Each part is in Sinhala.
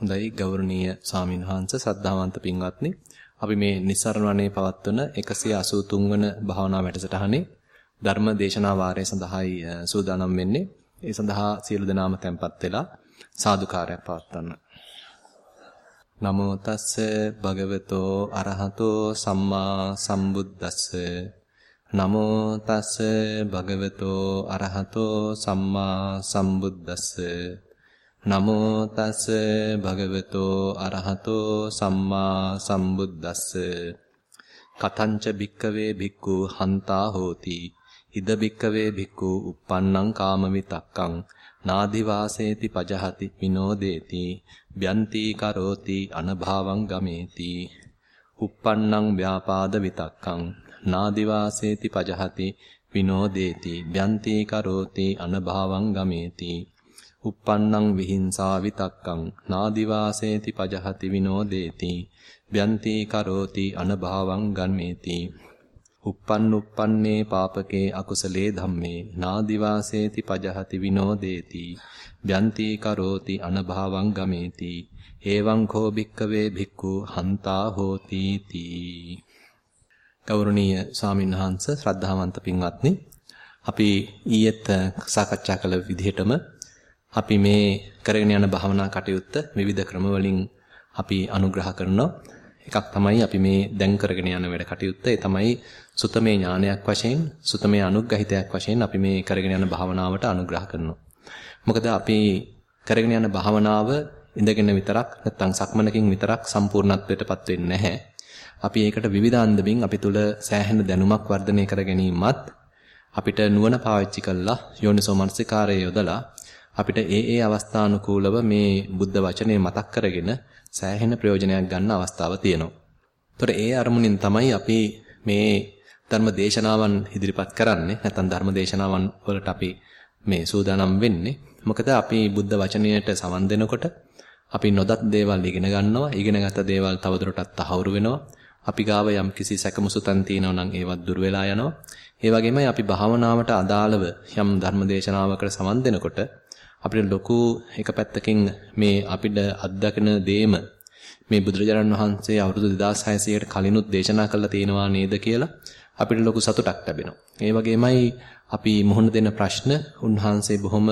හොඳයි ගෞරවනීය ස්වාමීන් වහන්සේ සද්ධාවන්ත පින්වත්නි අපි මේ නිස්සරණ වනේ පවත්වන 183 වන භාවනා වැඩසටහනේ ධර්ම දේශනා වාරය සඳහායි සූදානම් වෙන්නේ. ඒ සඳහා සියලු දෙනාම tempත් වෙලා සාදුකාරයක් පවත්වන්න. නමෝ තස්ස භගවතෝ අරහතෝ සම්මා සම්බුද්දස්ස නමෝ තස්ස භගවතෝ අරහතෝ සම්මා සම්බුද්දස්ස නමෝ තස් භගවතෝ අරහතෝ සම්මා සම්බුද්දස්ස. කතංච භික්කවේ භික්ඛු හන්තා හෝති. ඉද භික්කවේ භික්ඛු uppannං කාමවිතක්කං නාදි වාසේති පජහති විනෝදේති. බ්‍යන්ති කරෝති අනභාවං ගමේති. uppannං ව්‍යාපාද විතක්කං නාදි වාසේති පජහති විනෝදේති. බ්‍යන්ති කරෝති අනභාවං ගමේති. Uppannං විහිංසා විතක්කං නාදිවාසේති පජහති විනෝදේති බ්‍යන්ති කරෝති අනභාවං ගන්මේති uppannuppanne පාපකේ අකුසලේ ධම්මේ නාදිවාසේති පජහති විනෝදේති බ්‍යන්ති කරෝති අනභාවං ගමේති එවං කෝ භික්කවේ භික්ඛු හන්තා හෝති තී ගෞරවනීය ස්වාමින්වහන්ස ශ්‍රද්ධාවන්ත පින්වත්නි අපි ඊයේත් සාකච්ඡා කළ විදිහටම අපි මේ කරගෙන යන භාවනා කටයුත්ත විවිධ ක්‍රම වලින් අපි අනුග්‍රහ කරනවා. එකක් තමයි අපි මේ දැන් කරගෙන යන වැඩ කටයුත්ත. ඒ තමයි සුතමේ ඥානයක් වශයෙන්, සුතමේ අනුග්‍රහිතයක් වශයෙන් අපි මේ කරගෙන යන භාවනාවට අනුග්‍රහ කරනවා. මොකද අපි කරගෙන යන භාවනාව ඉඳගෙන විතරක් නැත්නම් සක්මනකින් විතරක් සම්පූර්ණත්වයටපත් වෙන්නේ නැහැ. අපි ඒකට විවිධ අන්දමින් අපි තුල සෑහෙන දැනුමක් වර්ධනය කර ගැනීමත් අපිට නුවණ පාවිච්චි කළා යෝනිසෝ මනසිකාරය යොදලා අපිට ඒ ඒ අවස්ථානුකූලව මේ බුද්ධ වචනේ මතක් කරගෙන සෑහෙන ප්‍රයෝජනයක් ගන්න අවස්ථාව තියෙනවා. ඒතර ඒ අරමුණින් තමයි අපි මේ ධර්ම දේශනාවන් ඉදිරිපත් කරන්නේ නැත්නම් ධර්ම දේශනාවන් වලට අපි මේ සූදානම් වෙන්නේ. මොකද අපි බුද්ධ වචනයට සමන් දෙනකොට අපි නොදත් දේවල් ඉගෙන ගන්නවා. ඉගෙනගත දේවල් තවදුරටත් තහවුරු වෙනවා. අපි ගාව යම් කිසි සැකමුසුතන් තියෙනවා නම් ඒවත් දුර වෙලා යනවා. ඒ වගේමයි අපි භාවනාවට අදාළව යම් ධර්ම දේශනාවකට සමන් දෙනකොට අපිට ලොකු එක පැත්තකින් මේ අපිට අත්දකින දේම මේ බුදුරජාණන් වහන්සේ අවුරුදු 2600කට කලිනුත් දේශනා කළා තියෙනවා නේද කියලා අපිට ලොකු සතුටක් ලැබෙනවා. ඒ වගේමයි අපි මුහුණ දෙන ප්‍රශ්න උන්වහන්සේ බොහොම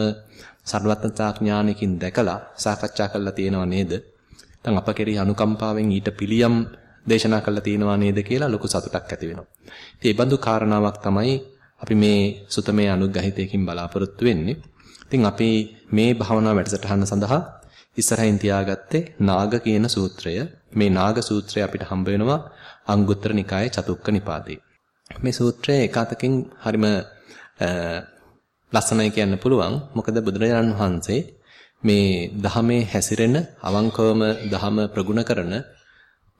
සර්වඥතා ඥානකින් දැකලා සාකච්ඡා කළා තියෙනවා නේද? නැත්නම් අප කෙරෙහි අනුකම්පාවෙන් ඊට පිළියම් දේශනා කළා තියෙනවා නේද කියලා ලොකු සතුටක් ඇති වෙනවා. ඉතින් මේ බඳු කාරණාවක් තමයි අපි මේ සුතමේ අනුග්‍රහිතයකින් බලාපොරොත්තු වෙන්නේ. ඉතින් අපි මේ භාවනා වැඩසටහන සඳහා ඉස්සරහින් තියාගත්තේ නාග කියන සූත්‍රය. මේ නාග සූත්‍රය අපිට හම්බ වෙනවා අංගුත්තර නිකායේ චතුක්ක නිපාතේ. මේ සූත්‍රය එකතකින් හරිම ලස්සනයි කියන්න පුළුවන්. මොකද බුදුරජාණන් වහන්සේ මේ ධහමේ හැසිරෙන අවංකවම ධහම ප්‍රගුණ කරන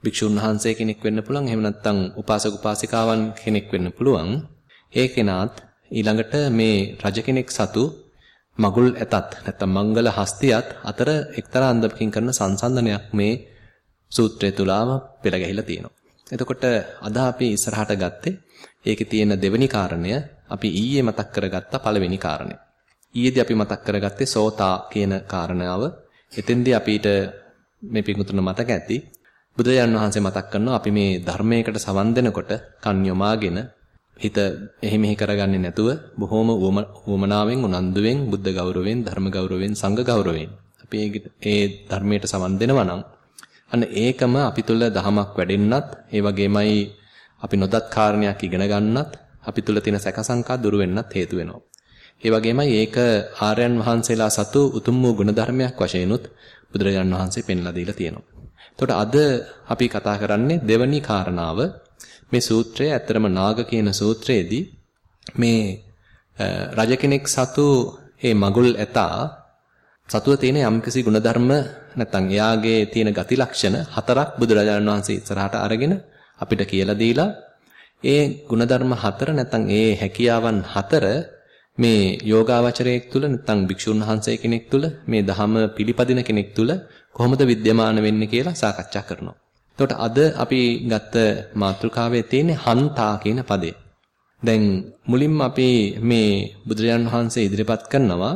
භික්ෂුන් වහන්සේ කෙනෙක් වෙන්න පුළුවන්. එහෙම නැත්නම් උපාසක උපාසිකාවන් කෙනෙක් වෙන්න පුළුවන්. ඒ කෙනාත් ඊළඟට මේ රජ කෙනෙක් සතු මගුල් ඇතත් නැත්නම් මංගල හස්තියත් අතර එක්තරා අන්දමකින් කරන සංසන්දනයක් මේ සූත්‍රය තුලම පෙළ ගැහිලා තියෙනවා. එතකොට අද අපි ඉස්සරහට ගත්තේ ඒකේ තියෙන දෙවෙනි කාරණය අපි ඊයේ මතක් කරගත්ත පළවෙනි කාරණය. ඊයේදී අපි මතක් කරගත්තේ සෝතා කියන කාරණාව. එතෙන්දී අපිට මේ පිටුතුන මතක ඇති බුදුරජාන් වහන්සේ මතක් කරනවා අපි මේ ධර්මයකට සවන් දෙනකොට කන් යොමාගෙන හිත එහි මෙහි කරගන්නේ නැතුව බොහොම උවමනාවෙන් උනන්දුවෙන් බුද්ධ ගෞරවයෙන් ධර්ම ගෞරවයෙන් සංඝ ගෞරවයෙන් අපි ඒ ධර්මයට සමන් දෙනවා නම් අන්න ඒකම අපි තුල දහමක් වැඩෙන්නත් ඒ වගේමයි අපි නොදත් කාරණයක් ඉගෙන ගන්නත් අපි තුල තියෙන සැකසංකා දුරු වෙන්නත් හේතු වෙනවා. ඒ වගේමයි ඒක ආර්යයන් වහන්සේලා සතු උතුම් වූ ගුණධර්මයක් වශයෙන්ුත් බුදුරජාන් වහන්සේ පෙන්ලා දීලා තියෙනවා. එතකොට අද අපි කතා කරන්නේ දෙවැනි කාරණාව මේ සූත්‍රය ඇත්තරම නාග කියන සූත්‍රයේදී මේ රජ කෙනෙක් සතු මේ මගුල් ඇතා සතුව තියෙන යම්කිසි ಗುಣධර්ම නැත්නම් එයාගේ තියෙන ගති ලක්ෂණ හතරක් බුදුරජාණන් වහන්සේ ඉස්සරහට අරගෙන අපිට කියලා දීලා ඒ ಗುಣධර්ම හතර නැත්නම් ඒ හැකියාවන් හතර මේ යෝගාවචරයෙක් තුල නැත්නම් භික්ෂුන් වහන්සේ කෙනෙක් තුල මේ ධහම පිළිපදින කෙනෙක් තුල කොහොමද විද්‍යමාන වෙන්නේ කියලා සාකච්ඡා කරනවා. එතකොට අද අපි ගත්ත මාතෘකාවේ තියෙන්නේ හන්තා කියන පදේ. දැන් මුලින්ම අපි මේ බුදුරජාන් වහන්සේ ඉදිරිපත් කරනවා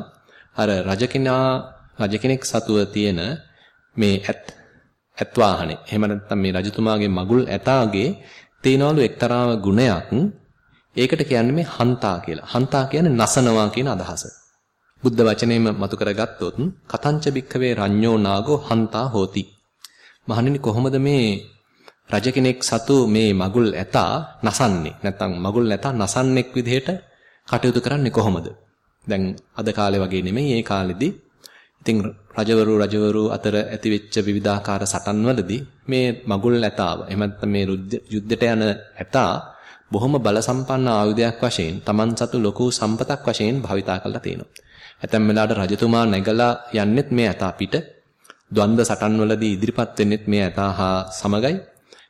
අර රජ කෙනා රජ කෙනෙක් සතුව තියෙන මේ ඇත් ඇත් වාහනේ. එහෙම නැත්නම් මේ රජතුමාගේ මගුල් ඇතාගේ තේනවලු එක්තරා ගුණයක්. ඒකට කියන්නේ මේ හන්තා කියලා. හන්තා කියන්නේ නසනවා කියන අදහස. බුද්ධ වචනේම මතු කරගත්තොත් කතංච බික්ඛවේ රඤ්ඤෝ නාගෝ හන්තා හෝති. මහණෙනි කොහොමද මේ රජ කෙනෙක් සතු මේ මගුල් ඇතා නසන්නේ? නැත්නම් මගුල් ඇතා නසන්නෙක් විදිහට කටයුතු කරන්නේ කොහොමද? දැන් අද කාලේ වගේ නෙමෙයි ඒ කාලෙදී ඉතින් රජවරු රජවරු අතර ඇතිවෙච්ච විවිධාකාර සටන්වලදී මේ මගුල් ඇතාව එහෙම නැත්නම් මේ යුද්ධයට යන ඇතා බොහොම බල සම්පන්න ආයුධයක් වශයෙන් Taman සතු ලොකු සම්පතක් වශයෙන් භාවිතා කරලා තියෙනවා. ඇතැම් වෙලාවට රජතුමා නැගලා යන්නෙත් මේ ඇතා පිට ද්වන්ද සටන්වලදී ඉදිරිපත් වෙන්නෙත් මේ ඇතා හා සමගයි.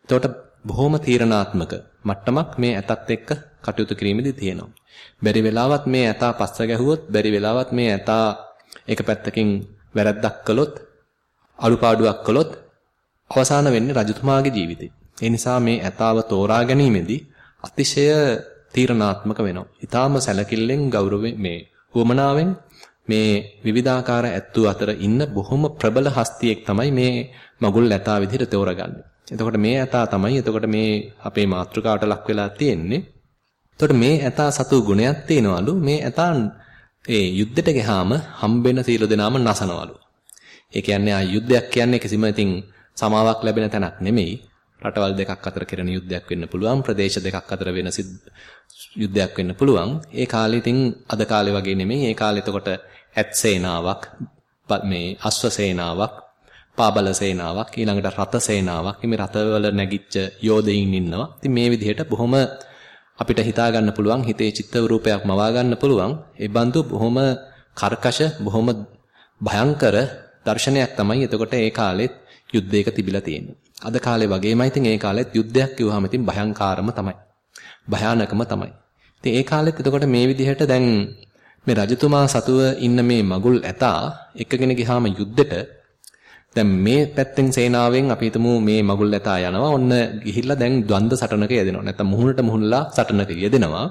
එතකොට බොහොම තීරණාත්මක මට්ටමක් මේ ඇතත් එක්ක කටයුතු කිරීමේදී තියෙනවා. බැරි වෙලාවත් මේ ඇතා පස්ස ගැහුවොත් බැරි වෙලාවත් මේ ඇතා එක පැත්තකින් වැරද්දක් කළොත් අඩුපාඩුවක් කළොත් අවසාන වෙන්නේ රජතුමාගේ ජීවිතේ. ඒ නිසා මේ ඇතාව තෝරා ගැනීමේදී අතිශය තීරණාත්මක වෙනවා. ඊටාම සැලකිල්ලෙන් ගෞරවයෙන් මේ වමනාවෙන් මේ විවිධාකාර ඇත්තු අතර ඉන්න බොහොම ප්‍රබල හස්තියෙක් තමයි මේ මගුල් ඇතා විදිහට තෝරගන්නේ. එතකොට මේ ඇතා තමයි එතකොට මේ අපේ මාතෘකාවට ලක් වෙලා තියෙන්නේ. එතකොට මේ ඇතා සතු ගුණයක් තියෙනවලු මේ ඇතා ඒ යුද්ධෙට ගියාම හම්බෙන සීල දෙනාම නසනවලු. ඒ කියන්නේ ආ යුද්ධයක් කියන්නේ කිසිම ඉතින් සමාවක් ලැබෙන තැනක් නෙමෙයි. රටවල් දෙකක් අතර කෙරෙන යුද්ධයක් වෙන්න පුළුවන්. ප්‍රදේශ දෙකක් අතර වෙන යුද්ධයක් වෙන්න පුළුවන්. ඒ කාලේ ඉතින් අද කාලේ වගේ නෙමෙයි. ඒ කාලේ එතකොට ඇත් සේනාවක් මේ අශ්ව සේනාවක් පාබල සේනාවක් ඊළඟට රත සේනාවක් මේ රතවල නැගිච්ච යෝධයින් ඉන්නවා. ඉතින් මේ විදිහට බොහොම අපිට හිතා ගන්න පුළුවන් හිතේ චිත්ත රූපයක් මවා ගන්න පුළුවන්. ඒ බඳු බොහොම කර්කශ බොහොම භයංකර දර්ශනයක් තමයි එතකොට ඒ කාලෙත් යුද්ධයක තිබිලා තියෙන්නේ. අද කාලේ වගේමයි ඉතින් ඒ කාලෙත් යුද්ධයක් කිව්වහම ඉතින් භයංකාරම තමයි. භයානකම තමයි. ඉතින් ඒ කාලෙත් එතකොට මේ විදිහට දැන් මේ රජතුමා සතුව ඉන්න මේ මගුල් ඇතා එකගෙන ගියාම යුද්ධෙට දැන් මේ පැත්තෙන් සේනාවෙන් අපි හිතමු මේ මගුල් ඇතා යනවා. ඔන්න ගිහිල්ලා දැන් ද්වන්ද සටනක යෙදෙනවා. නැත්තම් මුහුණට මුහුණලා සටනක යෙදෙනවා.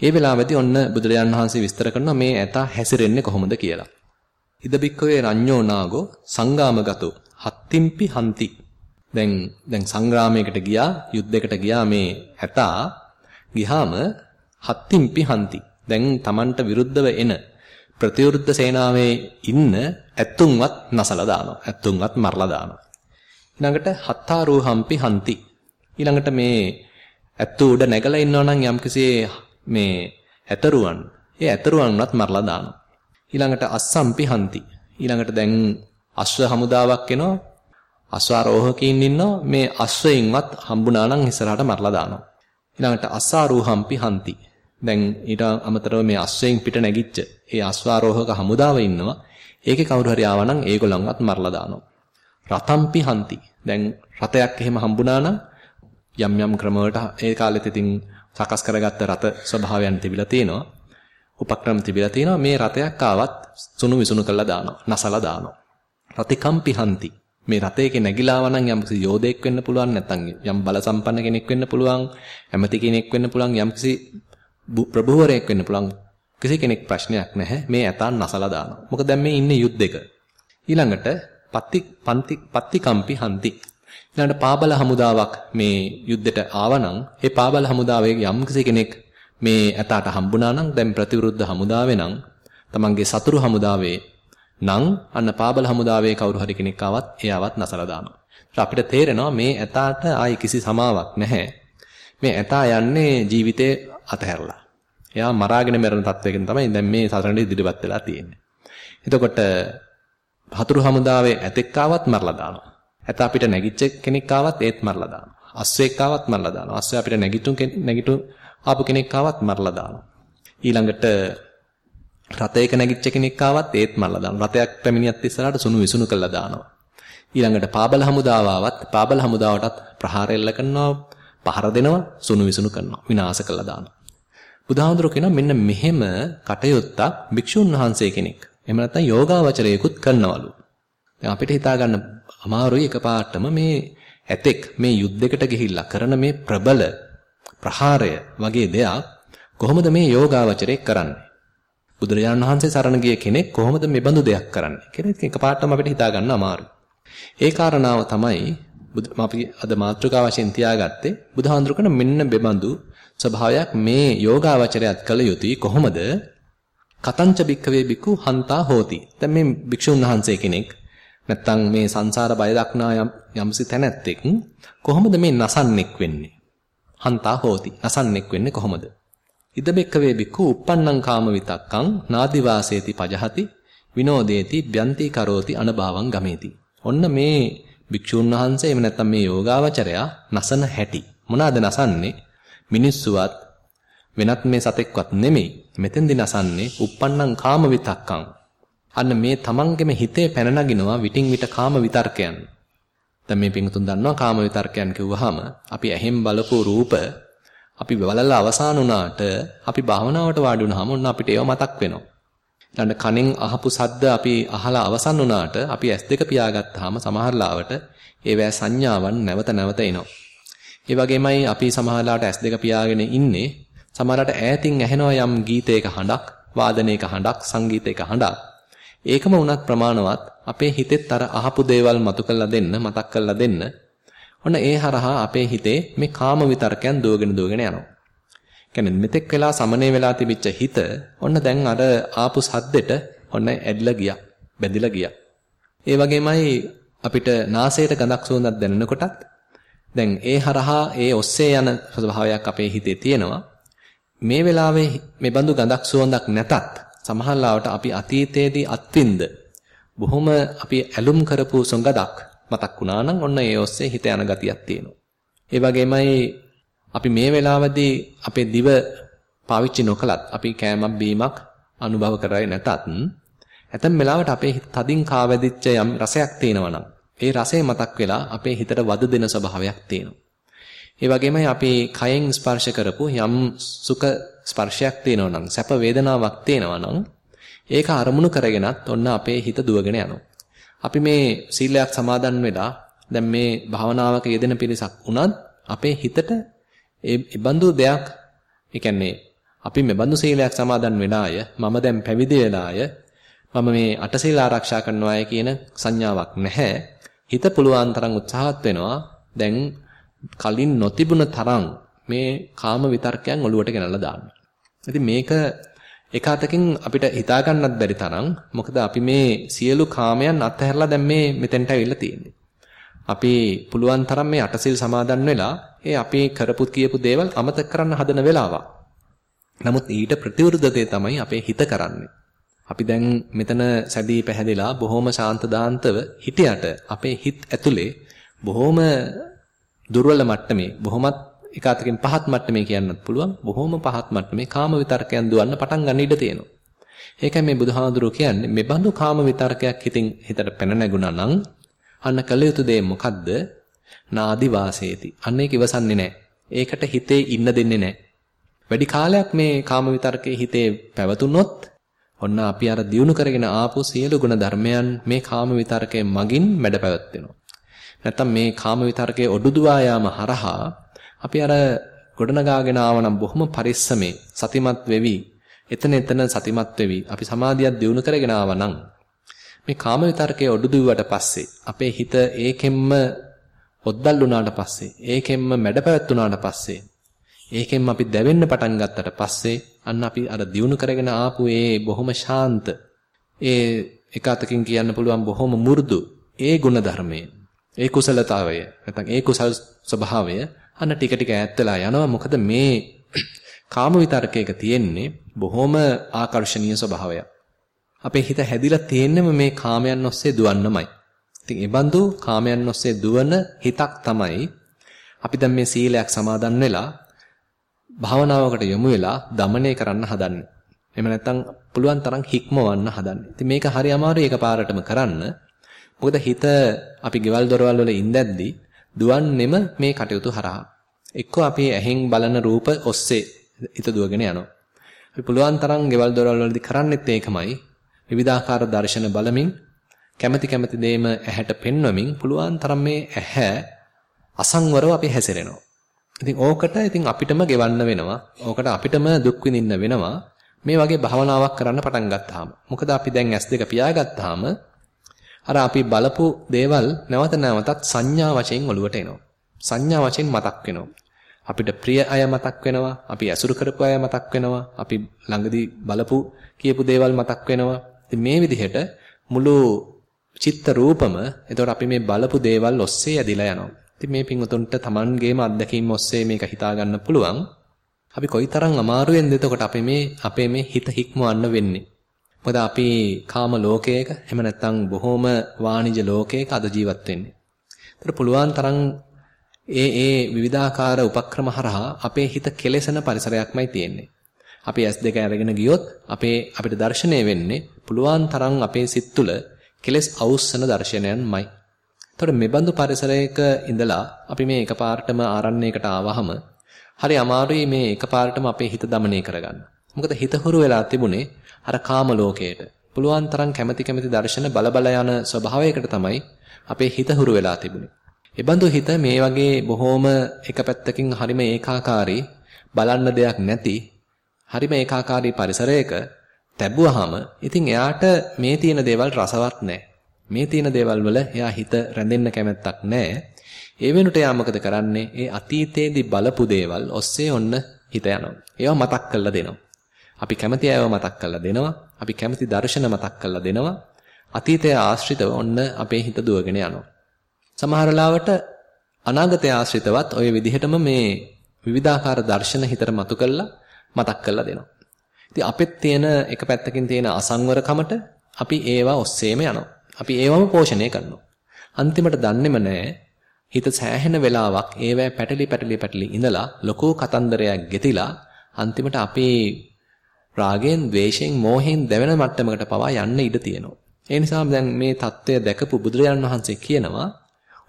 ඒ වෙලාවේදී ඔන්න බුදුරජාන් වහන්සේ විස්තර කරනවා මේ ඇතා හැසිරෙන්නේ කොහොමද කියලා. ඉදබික්කවේ රඤ්ඤෝ නාගෝ සංගාමගතෝ හත්තිම්පි හන්ති. දැන් දැන් සංග්‍රාමයකට ගියා යුද්ධයකට ගියා මේ ඇතා ගියාම හත්තිම්පි හන්ති. දැන් Tamanට විරුද්ධව එන ප්‍රතිවිරුද්ධ සේනාවේ ඉන්න ඇත්තුන්වත් නසලා දානවා. ඇත්තුන්වත් මරලා දානවා. ඊළඟට හත්තාරෝහම්පි හන්ති. ඊළඟට මේ ඇත්තු උඩ නැගලා ඉන්නවා නම් යම්කිසි මේ ඇතරුවන් ඒ ඇතරුවන්වත් මරලා දානවා. ඊළඟට අස්සම්පි හන්ති. ඊළඟට දැන් අශ්ව හමුදාවක් එනවා. අශ්වාරෝහකයින් ඉන්නවා. මේ අශ්වයින්වත් හම්බුණා නම් ඉස්සරහට මරලා දානවා. ඊළඟට අස්සාරෝහම්පි හන්ති. දැන් ඊට අමතරව මේ අශ්වයෙන් පිට නැගිච්ච ඒ අශ්වාරෝහක හමුදාව ඉන්නවා. ඒකේ කවුරු හරි ආවා නම් ඒගොල්ලන්වත් මරලා දානවා. රතම්පි හන්ති. දැන් රතයක් එහෙම හම්බුණා නම් යම් යම් ක්‍රමවලට ඒ කාලෙත් ඉතින් සකස් කරගත්ත රත ස්වභාවයන් තිබිලා තියෙනවා. උපක්‍රම තිබිලා තියෙනවා. මේ රතයක් ආවත් සුණු විසුණු කරලා දානවා. නසලා දානවා. රතිකම්පි හන්ති. මේ රතේක නැగిලාව නම් යම් කිසි යෝධයෙක් වෙන්න පුළුවන් නැත්නම් යම් බල සම්පන්න කෙනෙක් වෙන්න පුළුවන් ඇමති කෙනෙක් වෙන්න පුළුවන් යම් කිසි ප්‍රභූවරයෙක් වෙන්න පුළුවන් කිසි කෙනෙක් ප්‍රශ්නයක් නැහැ. මේ ඇතාන් නසලා දානවා. මොකද දැන් මේ ඉන්නේ යුද්ධෙක. ඊළඟට පත්ති පන්ති පත්තිකම්පි හන්ති. ඊළඟට පාබල හමුදාවක් මේ යුද්ධෙට ආවනම් ඒ පාබල හමුදාවේ යම් කිසි කෙනෙක් මේ ඇතාට හම්බුණා නම් දැන් ප්‍රතිවිරුද්ධ හමුදාවේ නම් තමන්ගේ සතුරු හමුදාවේ නම් අන්න පාබල හමුදාවේ කවුරු හරි කෙනෙක් ආවත් එයාවත් නසලා දානවා. අපිට තේරෙනවා මේ ඇතාට ආයි කිසි සමාවක් නැහැ. මේ ඇතා යන්නේ ජීවිතේ අතහැරලා. එයා මරාගෙන මැරෙන තත්වයකින් තමයි දැන් මේ සසරණ ඉදිරිපත් වෙලා තියෙන්නේ. එතකොට හතුරු හමුදාවේ ඇතෙක් ආවත් මරලා දානවා. ඇත අපිට නැගිච්ච කෙනෙක් ආවත් ඒත් මරලා දානවා. අස්සෙක් ආවත් මරලා දානවා. අස්සෙ අපිට නැගිටු නැගිටු ආපු කෙනෙක් ආවත් මරලා දානවා. ඊළඟට රතයක නැගිච්ච කෙනෙක් ආවත් ඒත් මරලා දානවා. රතයක් පැමිණියත් ඉස්සරහට සුණු විසුණු කළා දානවා. ඊළඟට පාබල හමුදාව ආවත් පාබල හමුදාවටත් ප්‍රහාර එල්ල කරනවා, පහර දෙනවා, සුණු විසුණු කරනවා, විනාශ කළා දානවා. බුදුහාමුදුරුවෝ කියනවා මෙන්න මෙහෙම කටයුත්තක් භික්ෂුන් වහන්සේ කෙනෙක්. එහෙම නැත්නම් යෝගාවචරයෙකුත් කරනවලු. දැන් අපිට හිතා ගන්න අමාරුයි එකපාරටම මේ ඇතෙක් මේ යුද්ධයකට ගිහිල්ලා කරන මේ ප්‍රබල ප්‍රහාරය වගේ දෙයක් කොහොමද මේ යෝගාවචරයේ කරන්නේ? බුදුරජාණන් වහන්සේ සරණ ගිය කෙනෙක් කොහොමද මේ බඳු දෙයක් කරන්නේ? කෙනෙක් එකපාරටම අපිට හිතා ගන්න අමාරුයි. ඒ කාරණාව තමයි අපි අද මාතෘකාව වශයෙන් තියාගත්තේ බුදුහාඳුරකන මෙන්න බෙබඳු ස්වභාවයක් මේ යෝගාවචරයත් කළ යුතුයි කොහොමද? කතංච බික්කවේ බිකු හන්තා හෝති. දැන් මේ භික්ෂුන් වහන්සේ කෙනෙක් නැත්තම් මේ සංසාර බය දක්නා යම් යම්සි තැනැත්තෙක් කොහොමද මේ නසන්නෙක් වෙන්නේ? හන්තා හෝති. නසන්නෙක් වෙන්නේ කොහොමද? ඉද බික්කවේ බිකු uppannam කාම විතක්කං නාදිවාසේති පජහති විනෝදේති බ්‍යන්ති කරෝති අනභවං ගමේති. ඔන්න මේ භික්ෂුන් වහන්සේ එහෙම නැත්නම් මේ යෝගාවචරයා නසන හැටි. මොනවාද නසන්නේ? මිනිස්සුවත් වෙනත් මේ සතෙක්වත් නෙමෙයි. මෙතෙන්දි නසන්නේ uppannam කාම විතක්කං. අන්න මේ තමන්ගේම හිතේ පැන නගිනවා විටින් විට කාම විතර්කයන්. දැන් මේ පිංතුන් දන්නවා කාම විතර්කයන් කිව්වහම අපි ඇහෙන් බලපු රූප අපි බලලා අවසන් වුණාට අපි භාවනාවට වාඩි වුණාම ඔන්න අපිට ඒව මතක් වෙනවා. ඊළඟ කනෙන් අහපු සද්ද අපි අහලා අවසන් වුණාට අපි S2 පියාගත්තාම සමහර ලාවට ඒවැ සංඥාවන් නැවත නැවත එනවා. ඒ වගේමයි අපි සමහරලාට S2 පියාගෙන ඉන්නේ සමහරලාට ඈතින් ඇහෙනවා යම් ගීතයක හඬක්, වාදනයක හඬක්, සංගීතයක හඬක්. ඒකම වුණත් ප්‍රමාණවත් අපේ හිතෙත් අර අහපු දේවල් මතු කරලා දෙන්න, මතක් කරලා දෙන්න. ඔන්න ඒ හරහා අපේ හිතේ මේ කාම විතර්කයන් දුවගෙන දුවගෙන යනවා. කියන්නේ මෙතෙක් වෙලා සමනේ වෙලා තිබිච්ච හිත ඔන්න දැන් අර ආපු සද්දෙට ඔන්න ඇදිලා ගියා. බැඳිලා ගියා. ඒ වගේමයි අපිට නාසයට ගඳක් සුවඳක් දැනෙනකොටත් දැන් ඒ හරහා ඒ ඔස්සේ යන ස්වභාවයක් අපේ හිතේ තියෙනවා. මේ වෙලාවේ මේ බඳු ගඳක් සුවඳක් නැතත් සමහරවිට අපි අතීතයේදී අත්විඳ බොහොම අපි ඇලුම් කරපු සොඟදක් මතක් වුණා නම් ඔන්න ඒ ඔස්සේ හිත යන ගතියක් තියෙනවා. ඒ වගේමයි අපි මේ වෙලාවදී අපේ දිව පාවිච්චි නොකලත් අපි කෑමක් බීමක් අනුභව කරන්නේ නැතත් ඇතැම් වෙලාවට අපේ තදින් කාවැදිච්ච යම් රසයක් තියෙනවා නම් ඒ රසය මතක් වෙලා අපේ හිතට වද දෙන ස්වභාවයක් තියෙනවා. ඒ වගේමයි අපි කයෙන් ස්පර්ශ කරපු යම් සුඛ ස්පර්ශයක් තියෙනවා නම් සැප වේදනාවක් තියෙනවා නම් ඒක අරමුණු කරගෙනත් ඔන්න අපේ හිත දුවගෙන යනවා. අපි මේ සීලයක් සමාදන් වෙලා දැන් මේ භාවනාවක යෙදෙන පිරිසක් වුණත් අපේ හිතට ඒ බඳු දෙයක් ඒ කියන්නේ අපි මේ බඳු සීලයක් සමාදන් වෙනාය මම දැන් පැවිදි වෙලාය මම මේ අටසීල ආරක්ෂා කරනවාය කියන සංඥාවක් නැහැ හිත පුළුවන් තරම් උත්සාහත් වෙනවා දැන් කලින් නොතිබුණ තරම් මේ කාම විතර්කයන් ඔලුවට ගෙනල්ලා දාන්න. ඉතින් මේක එක අතකින් අපිට හිතා ගන්නත් බැරි තරම් මොකද අපි මේ සියලු කාමයන් අත්හැරලා දැන් මේ මෙතෙන්ට ඇවිල්ලා තියෙන්නේ. අපි පුළුවන් තරම් මේ අටසිල් සමාදන් වෙලා ඒ අපි කරපු කියපු දේවල් අමතක කරන්න හදන වෙලාවක්. නමුත් ඊට ප්‍රතිවිරුද්ධ තමයි අපේ හිත කරන්නේ. අපි දැන් මෙතන සැදී පැහැදිලා බොහොම ශාන්ත දාන්තව හිටියට අපේ හිත ඇතුලේ බොහොම දුර්වල මට්ටමේ බොහොමත් එකwidehatකින් පහත් මට්ටමේ කියන්නත් පුළුවන් බොහොම පහත් මට්ටමේ කාම විතර්කයන් දුවන්න පටන් ගන්න ඉඩ තියෙනවා. ඒකයි මේ බුදුහාඳුරෝ කියන්නේ මේ බඳු කාම විතර්කයක් හිතින් හිතට පැන නැගුණා නම් අන්න කළ යුතු දේ මොකද්ද? නාදි වාසේති. අන්න ඒක ඉවසන්නේ නැහැ. ඒකට හිතේ ඉන්න දෙන්නේ නැහැ. වැඩි කාලයක් මේ කාම විතර්කයේ හිතේ පැවතුනොත් ඔන්න අපි අර දියුණු කරගෙන ආපු සියලු ගුණ ධර්මයන් මේ කාම විතර්කයේ මගින් මැඩ පැවැත්වෙනවා. නැත්තම් මේ කාම විතර්කයේ ඔඩුදුවා යාම හරහා අපි අර ගොඩනගාගෙන ආවනම් බොහොම පරිස්සමේ සතිමත් වෙවි එතන එතන සතිමත් වෙවි අපි සමාධියක් දියුණු කරගෙන ආවනම් මේ කාම විතර්කයේ ඔඩුදුවට පස්සේ අපේ හිත ඒකෙන්ම ඔද්දල් වුණාට පස්සේ ඒකෙන්ම මැඩපැවැත්ුණාට පස්සේ ඒකෙන්ම අපි දැවෙන්න පටන් ගත්තට පස්සේ අන්න අපි අර දියුණු කරගෙන ආපු ඒ බොහොම ශාන්ත ඒ එක අතකින් කියන්න පුළුවන් බොහොම මු르දු ඒ ගුණ ධර්මයේ ඒ කුසලතාවය නැත්නම් ඒ කුසල් ස්වභාවය අන්න ටික ටික ඈත් වෙලා යනවා. මොකද මේ කාම විතරකයක තියෙන්නේ බොහොම ආකර්ශනීය ස්වභාවයක්. අපේ හිත හැදිලා තියෙන්නම මේ කාමයන් ඔස්සේ දුවන්නමයි. ඉතින් ඒ බඳු කාමයන් ඔස්සේ දුවන හිතක් තමයි අපි දැන් මේ සීලයක් සමාදන් වෙලා භාවනාවකට යොමු වෙලා দমনය කරන්න හදන්නේ. එහෙම නැත්නම් පුළුවන් තරම් හික්මවන්න හදන්නේ. ඉතින් මේක හරි අමාරුයි එකපාරටම කරන්න. මොකද හිත අපි ගෙවල් දොරවල් වල ඉඳද්දී දුවන්නෙම මේ කටයුතු හරහා. එක්කෝ අපි ඇහෙන් බලන රූප ඔස්සේ හිත දුවගෙන යනවා. අපි පුළුවන් තරම් ගෙවල් දොරවල් වලදී කරන්නෙත් ඒකමයි. විවිධාකාර දර්ශන බලමින් කැමැති කැමැති දේම ඇහැට පෙන්වමින් පුළුවන් තරම් මේ ඇහැ අසංවරව අපි හැසිරෙනවා. ඉතින් ඕකට ඉතින් අපිටම ගෙවන්න වෙනවා. ඕකට අපිටම දුක් විඳින්න වෙනවා. මේ වගේ භවනාවක් කරන්න පටන් ගත්තාම. මොකද අපි දැන් S2 පියාගත්තාම අර අපි බලපු දේවල් නැවත නැවතත් සංඥා වශයෙන් ඔළුවට එනවා. සංඥා වශයෙන් මතක් වෙනවා. අපිට ප්‍රිය අය මතක් වෙනවා. අපි ඇසුරු කරපු අය මතක් වෙනවා. අපි ළඟදී බලපු කියපු දේවල් මතක් වෙනවා. ඉතින් මේ විදිහට මුළු චිත්ත රූපම එතකොට අපි මේ බලපු දේවල් ඔස්සේ ඇදිලා යනවා. ඉතින් මේ පින්වතුන්ට Tamanගේම අත්දැකීම් ඔස්සේ මේක හිතා ගන්න පුළුවන්. අපි කොයිතරම් අමාරුවෙන්ද එතකොට අපි මේ අපේ මේ හිත හික්මවන්න වෙන්නේ. මොකද අපි කාම ලෝකයක එහෙම නැත්නම් බොහොම වාණිජ ලෝකයක අද ජීවත් වෙන්නේ. ඒතර පුළුවන් තරම් ඒ ඒ විවිධාකාර උපක්‍රම හරහා අපේ හිත කෙලෙසන පරිසරයක්මයි තියෙන්නේ. අපි S2 අරගෙන ගියොත් අපේ අපිට දැర్శණය වෙන්නේ පුළුවන් තරම් අපේ සිත් තුළ කෙලෙස් අවුස්සන දර්ශනයන්මයි. එතකොට මෙබඳු පරිසරයක ඉඳලා අපි මේ එකපාරටම ආරණ්‍යයකට ආවහම හරි අමාරුයි මේ එකපාරටම අපේ හිත দমনය කරගන්න. මොකද හිත හුරු වෙලා තිබුණේ අර කාම ලෝකයට. පුළුවන් තරම් කැමැති කැමැති දර්ශන බලබල යන ස්වභාවයකට තමයි අපේ හිත හුරු වෙලා තිබුණේ. ඒබඳු හිත මේ වගේ බොහොම එක පැත්තකින් හරිම ඒකාකාරී බලන්න දෙයක් නැති හරිම ඒකාකාරී පරිසරයක තැබුවාම ඉතින් එයාට මේ තියෙන දේවල් රසවත් නැහැ. මේ තියෙන දේවල් වල එයා හිත රැඳෙන්න කැමැත්තක් නැහැ. ඒ වෙනුට එයා මොකද කරන්නේ? ඒ අතීතයේදී බලපු දේවල් ඔස්සේ ඔන්න හිත යනවා. ඒවා මතක් කරලා දෙනවා. අපි කැමති අයව මතක් කරලා දෙනවා. අපි කැමති දර්ශන මතක් කරලා දෙනවා. අතීතය ආශ්‍රිතව ඔන්න අපේ හිත දුවගෙන යනවා. සමහර ලාවට අනාගතය ආශ්‍රිතවත් ওই විදිහටම මේ විවිධාකාර දර්ශන හිතට මතු කරලා මතක් කරලා දෙනවා. ඉතින් අපෙත් තියෙන එක පැත්තකින් තියෙන අසංවරකමට අපි ඒවා ඔස්සේම යනවා. අපි ඒවම පෝෂණය කරනවා. අන්තිමට දන්නේම නැහැ හිත සෑහෙන වෙලාවක් ඒවැ පැටලි පැටලි පැටලි ඉඳලා ලොකෝ කතන්දරයක් ගෙතිලා අන්තිමට අපේ රාගයෙන්, ద్వේෂයෙන්, මෝහයෙන් දැවෙන මට්ටමකට පවා යන්න ඉඩ තියෙනවා. ඒ නිසා දැන් මේ தত্ত্বය දැකපු බුදුරජාණන් වහන්සේ කියනවා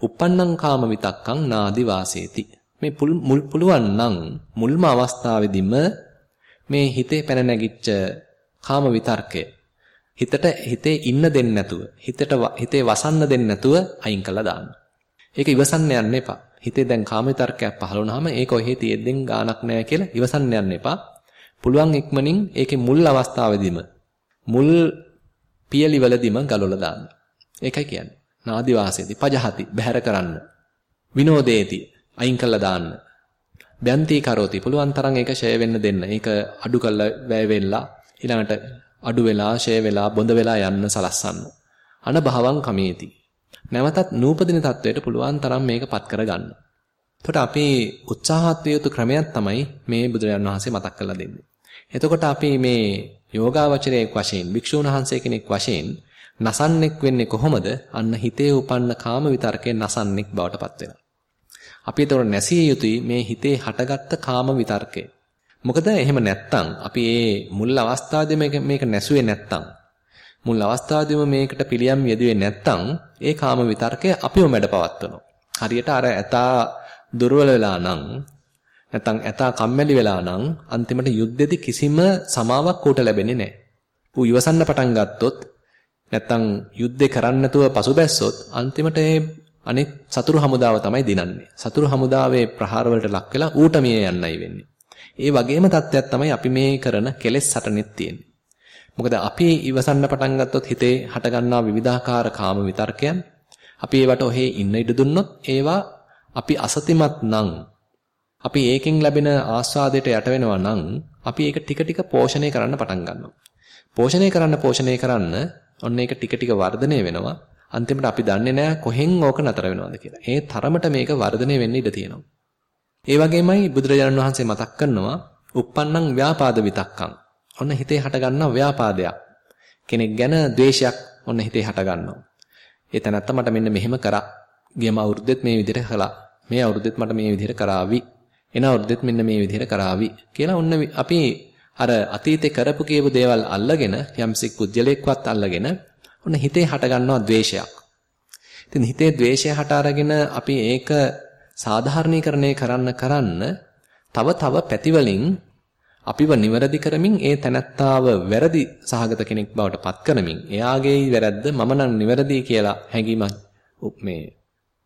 uppannam kama vitakkan naadi vaseeti. මේ මුල් පුළුවන් නම් මුල්ම අවස්ථාවේදීම මේ හිතේ පැන නැගිච්ච කාම විතර්කය හිතට හිතේ ඉන්න දෙන්නේ නැතුව හිතට හිතේ වසන්න දෙන්නේ නැතුව අයින් කළා දාන්න. ඒක ඉවසන්න යන්න එපා. හිතේ දැන් කාම විතර්කයක් පහළ වුණාම ඒක ඔහේ තියෙද්දෙන් ගානක් නැහැ කියලා ඉවසන්න යන්න එපා. පුළුවන් ඉක්මනින් ඒකේ මුල් අවස්ථාවේදීම මුල් පියලිවලදීම ගලවලා දාන්න. ඒකයි කියන්නේ. නාදි වාසයේදී පජහති බහැර කරන්න. විනෝදේති අයින් කළා දාන්න. බ්‍යන්ති කරෝති පුළුවන් තරම් ඒක ෂය වෙන්න දෙන්න. ඒක අඩු කළා වැය වෙලා ඊළඟට අඩු වෙලා ෂය වෙලා බොඳ වෙලා යන්න සලස්සන්න. අන භවං කමේති. නැවතත් නූපදින තත්වයට පුළුවන් තරම් මේකපත් කරගන්න. එතකොට අපි උත්සාහත් යුතු ක්‍රමයක් තමයි මේ බුදුරජාන් වහන්සේ මතක් කරලා දෙන්නේ. එතකොට අපි මේ යෝගාවචරයෙක් වශයෙන් භික්ෂුන් වහන්සේ කෙනෙක් වශයෙන් නසන්නෙක් වෙන්නේ කොහොමද? අන්න හිතේ උපන්න කාම විතර්කයෙන් නසන්නෙක් බවට පත් වෙනවා. අපි ඒතකොට නැසිය යුතුයි මේ හිතේ හටගත්ත කාම විතර්කය. මොකද එහෙම නැත්තම් අපි මේ මුල් අවස්ථාවේදී මේක මේක නැසුවේ නැත්තම් මුල් අවස්ථාවේදීම මේකට පිළියම් යෙදුවේ නැත්තම් ඒ කාම විතර්කය අපිව මැඩපවත්වනවා. හරියට අර ඇතා දුර්වල වෙලා නම් නැත්නම් ඇතා කම්මැලි වෙලා නම් අන්තිමට යුද්ධෙදි කිසිම සමාවක් ඌට ලැබෙන්නේ නැහැ. ඌ ඉවසන්න පටන් ගත්තොත් නැත්නම් යුද්ධේ කරන්න නැතුව පසුබැස්සොත් අන්තිමට ඒ අනෙක් සතුරු හමුදාව තමයි දිනන්නේ. සතුරු හමුදාවේ ප්‍රහාර වලට ලක් වෙලා ඌට මිය යන්නයි වෙන්නේ. ඒ වගේම තත්ත්වයක් තමයි අපි මේ කරන කෙලෙස් සටනෙත් තියෙන්නේ. මොකද අපි ඉවසන්න පටන් ගත්තොත් හිතේ හටගන්නා විවිධාකාර කාම විතර්කයන් අපි ඒවට ඔහේ ඉන්න ඉඩ දුන්නොත් ඒවා අපි අසතිමත් නම් අපි ඒකෙන් ලැබෙන ආස්වාදයට යට වෙනවා නම් අපි ඒක ටික ටික පෝෂණය කරන්න පටන් ගන්නවා. පෝෂණය කරන්න පෝෂණය කරන්න ඔන්න ඒක ටික ටික වර්ධනය වෙනවා. අන්තිමට අපි දන්නේ නැහැ කොහෙන් ඕක නතර වෙනවද කියලා. ඒ තරමට මේක වර්ධනය වෙන්න ඉඩ තියෙනවා. ඒ වගේමයි බුදුරජාණන් වහන්සේ මතක් කරනවා uppannam ව්‍යාපාද විතක්කම්. ඔන්න හිතේ හට ගන්නා ව්‍යාපාදයක්. කෙනෙක් ගැන ද්වේෂයක් ඔන්න හිතේ හට ගන්නවා. ඒ තැනත්ත මට මෙන්න මෙහෙම කරා. ගියම අවුරුද්දෙත් මේ විදිහට කළා. මේ අවුරුද්දෙත් මට මේ විදිහට කරાવી. එන අවුරුද්දෙත් මෙන්න මේ විදිහට කරાવી කියලා ඔන්න අපි අර අතීතේ කරපු කීව දේවල් අල්ලගෙන යම්සික් කුජලයක්වත් අල්ලගෙන ඔන්න හිතේ හට ගන්නවා ද්වේෂයක්. ඉතින් හිතේ ද්වේෂය හට අරගෙන අපි ඒක සාධාරණීකරණය කරන්න කරන්න තව තව පැතිවලින් අපිව නිවැරදි කරමින් ඒ තැනැත්තාව වැරදි සහගත කෙනෙක් බවට පත් කරමින් එයාගේ වැරද්ද මම නම් නිවැරදි කියලා හැඟීමක් මේ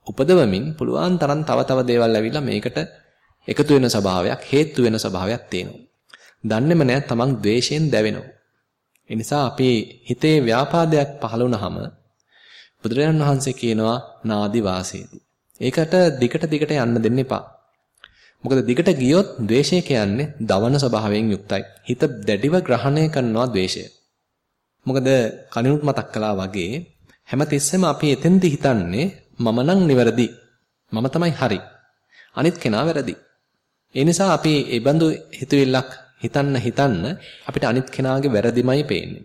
උපදවමින් පුළුවන් තරම් තව තව දේවල් ඇවිල්ලා මේකට එකතු වෙන ස්වභාවයක් හේතු වෙන ස්වභාවයක් තියෙනවා. දන්නේම නැහැ තමන් ද්වේෂයෙන් දැවෙනවා. ඒ නිසා අපි හිතේ ව්‍යාපාදයක් පහළ වුණාම බුදුරජාණන් වහන්සේ කියනවා නාදි වාසේති. ඒකට දිගට දිගට යන්න දෙන්න එපා. මොකද දිගට ගියොත් ද්වේෂය කියන්නේ දවන ස්වභාවයෙන් යුක්තයි. හිත දැඩිව ග්‍රහණය කරනවා ද්වේෂය. මොකද කලිනුත් මතක් කළා වගේ හැමතිස්සෙම අපි එතෙන්දි හිතන්නේ මම නම් නිවැරදි. මම තමයි හරි. අනිත් කෙනා වැරදි. ඒ නිසා අපි ඒ බඳු හිතුවිල්ලක් හිතන්න හිතන්න අපිට අනිත් කෙනාගේ වැරදිමයි පේන්නේ.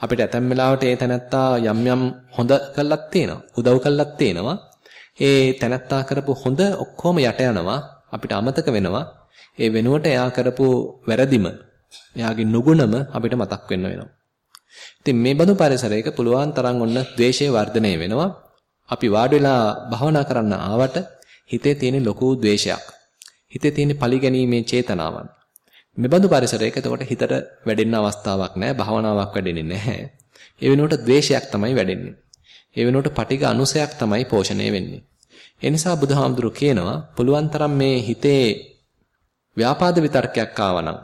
අපිට ඇතැම් වෙලාවට ඒ තැනත්තා යම් යම් හොඳ කළක් තියෙනවා. උදව් කළක් තියෙනවා. ඒ තැනත්තා කරපු හොඳ ඔක්කොම යට යනවා. අපිට අමතක වෙනවා. ඒ වෙනුවට එයා කරපු වැරදිම එයාගේ නුගුණම අපිට මතක් වෙන්න වෙනවා. ඉතින් මේ බඳු පරිසරයක පුළුවන් තරම් ඔන්න ද්වේෂය වර්ධනය වෙනවා. අපි වාඩි වෙලා භවනා කරන්න ආවට හිතේ තියෙන ලොකු ද්වේෂයක්. හිතේ තියෙන පරිගැනීමේ චේතනාවන්. මේ බඳු පරිසරයක එතකොට හිතට වැඩෙන්න අවස්ථාවක් නැහැ. භවනාවක් වැඩෙන්නේ නැහැ. ඒ වෙනුවට ද්වේෂයක් තමයි වැඩෙන්නේ. ඒ වෙනුවට පටිඝ අනුසයක් තමයි පෝෂණය වෙන්නේ. ඒ නිසා බුදුහාමුදුරු කියනවා පුළුවන් තරම් මේ හිතේ ව්‍යාපාද විතර්කයක් ආවනම්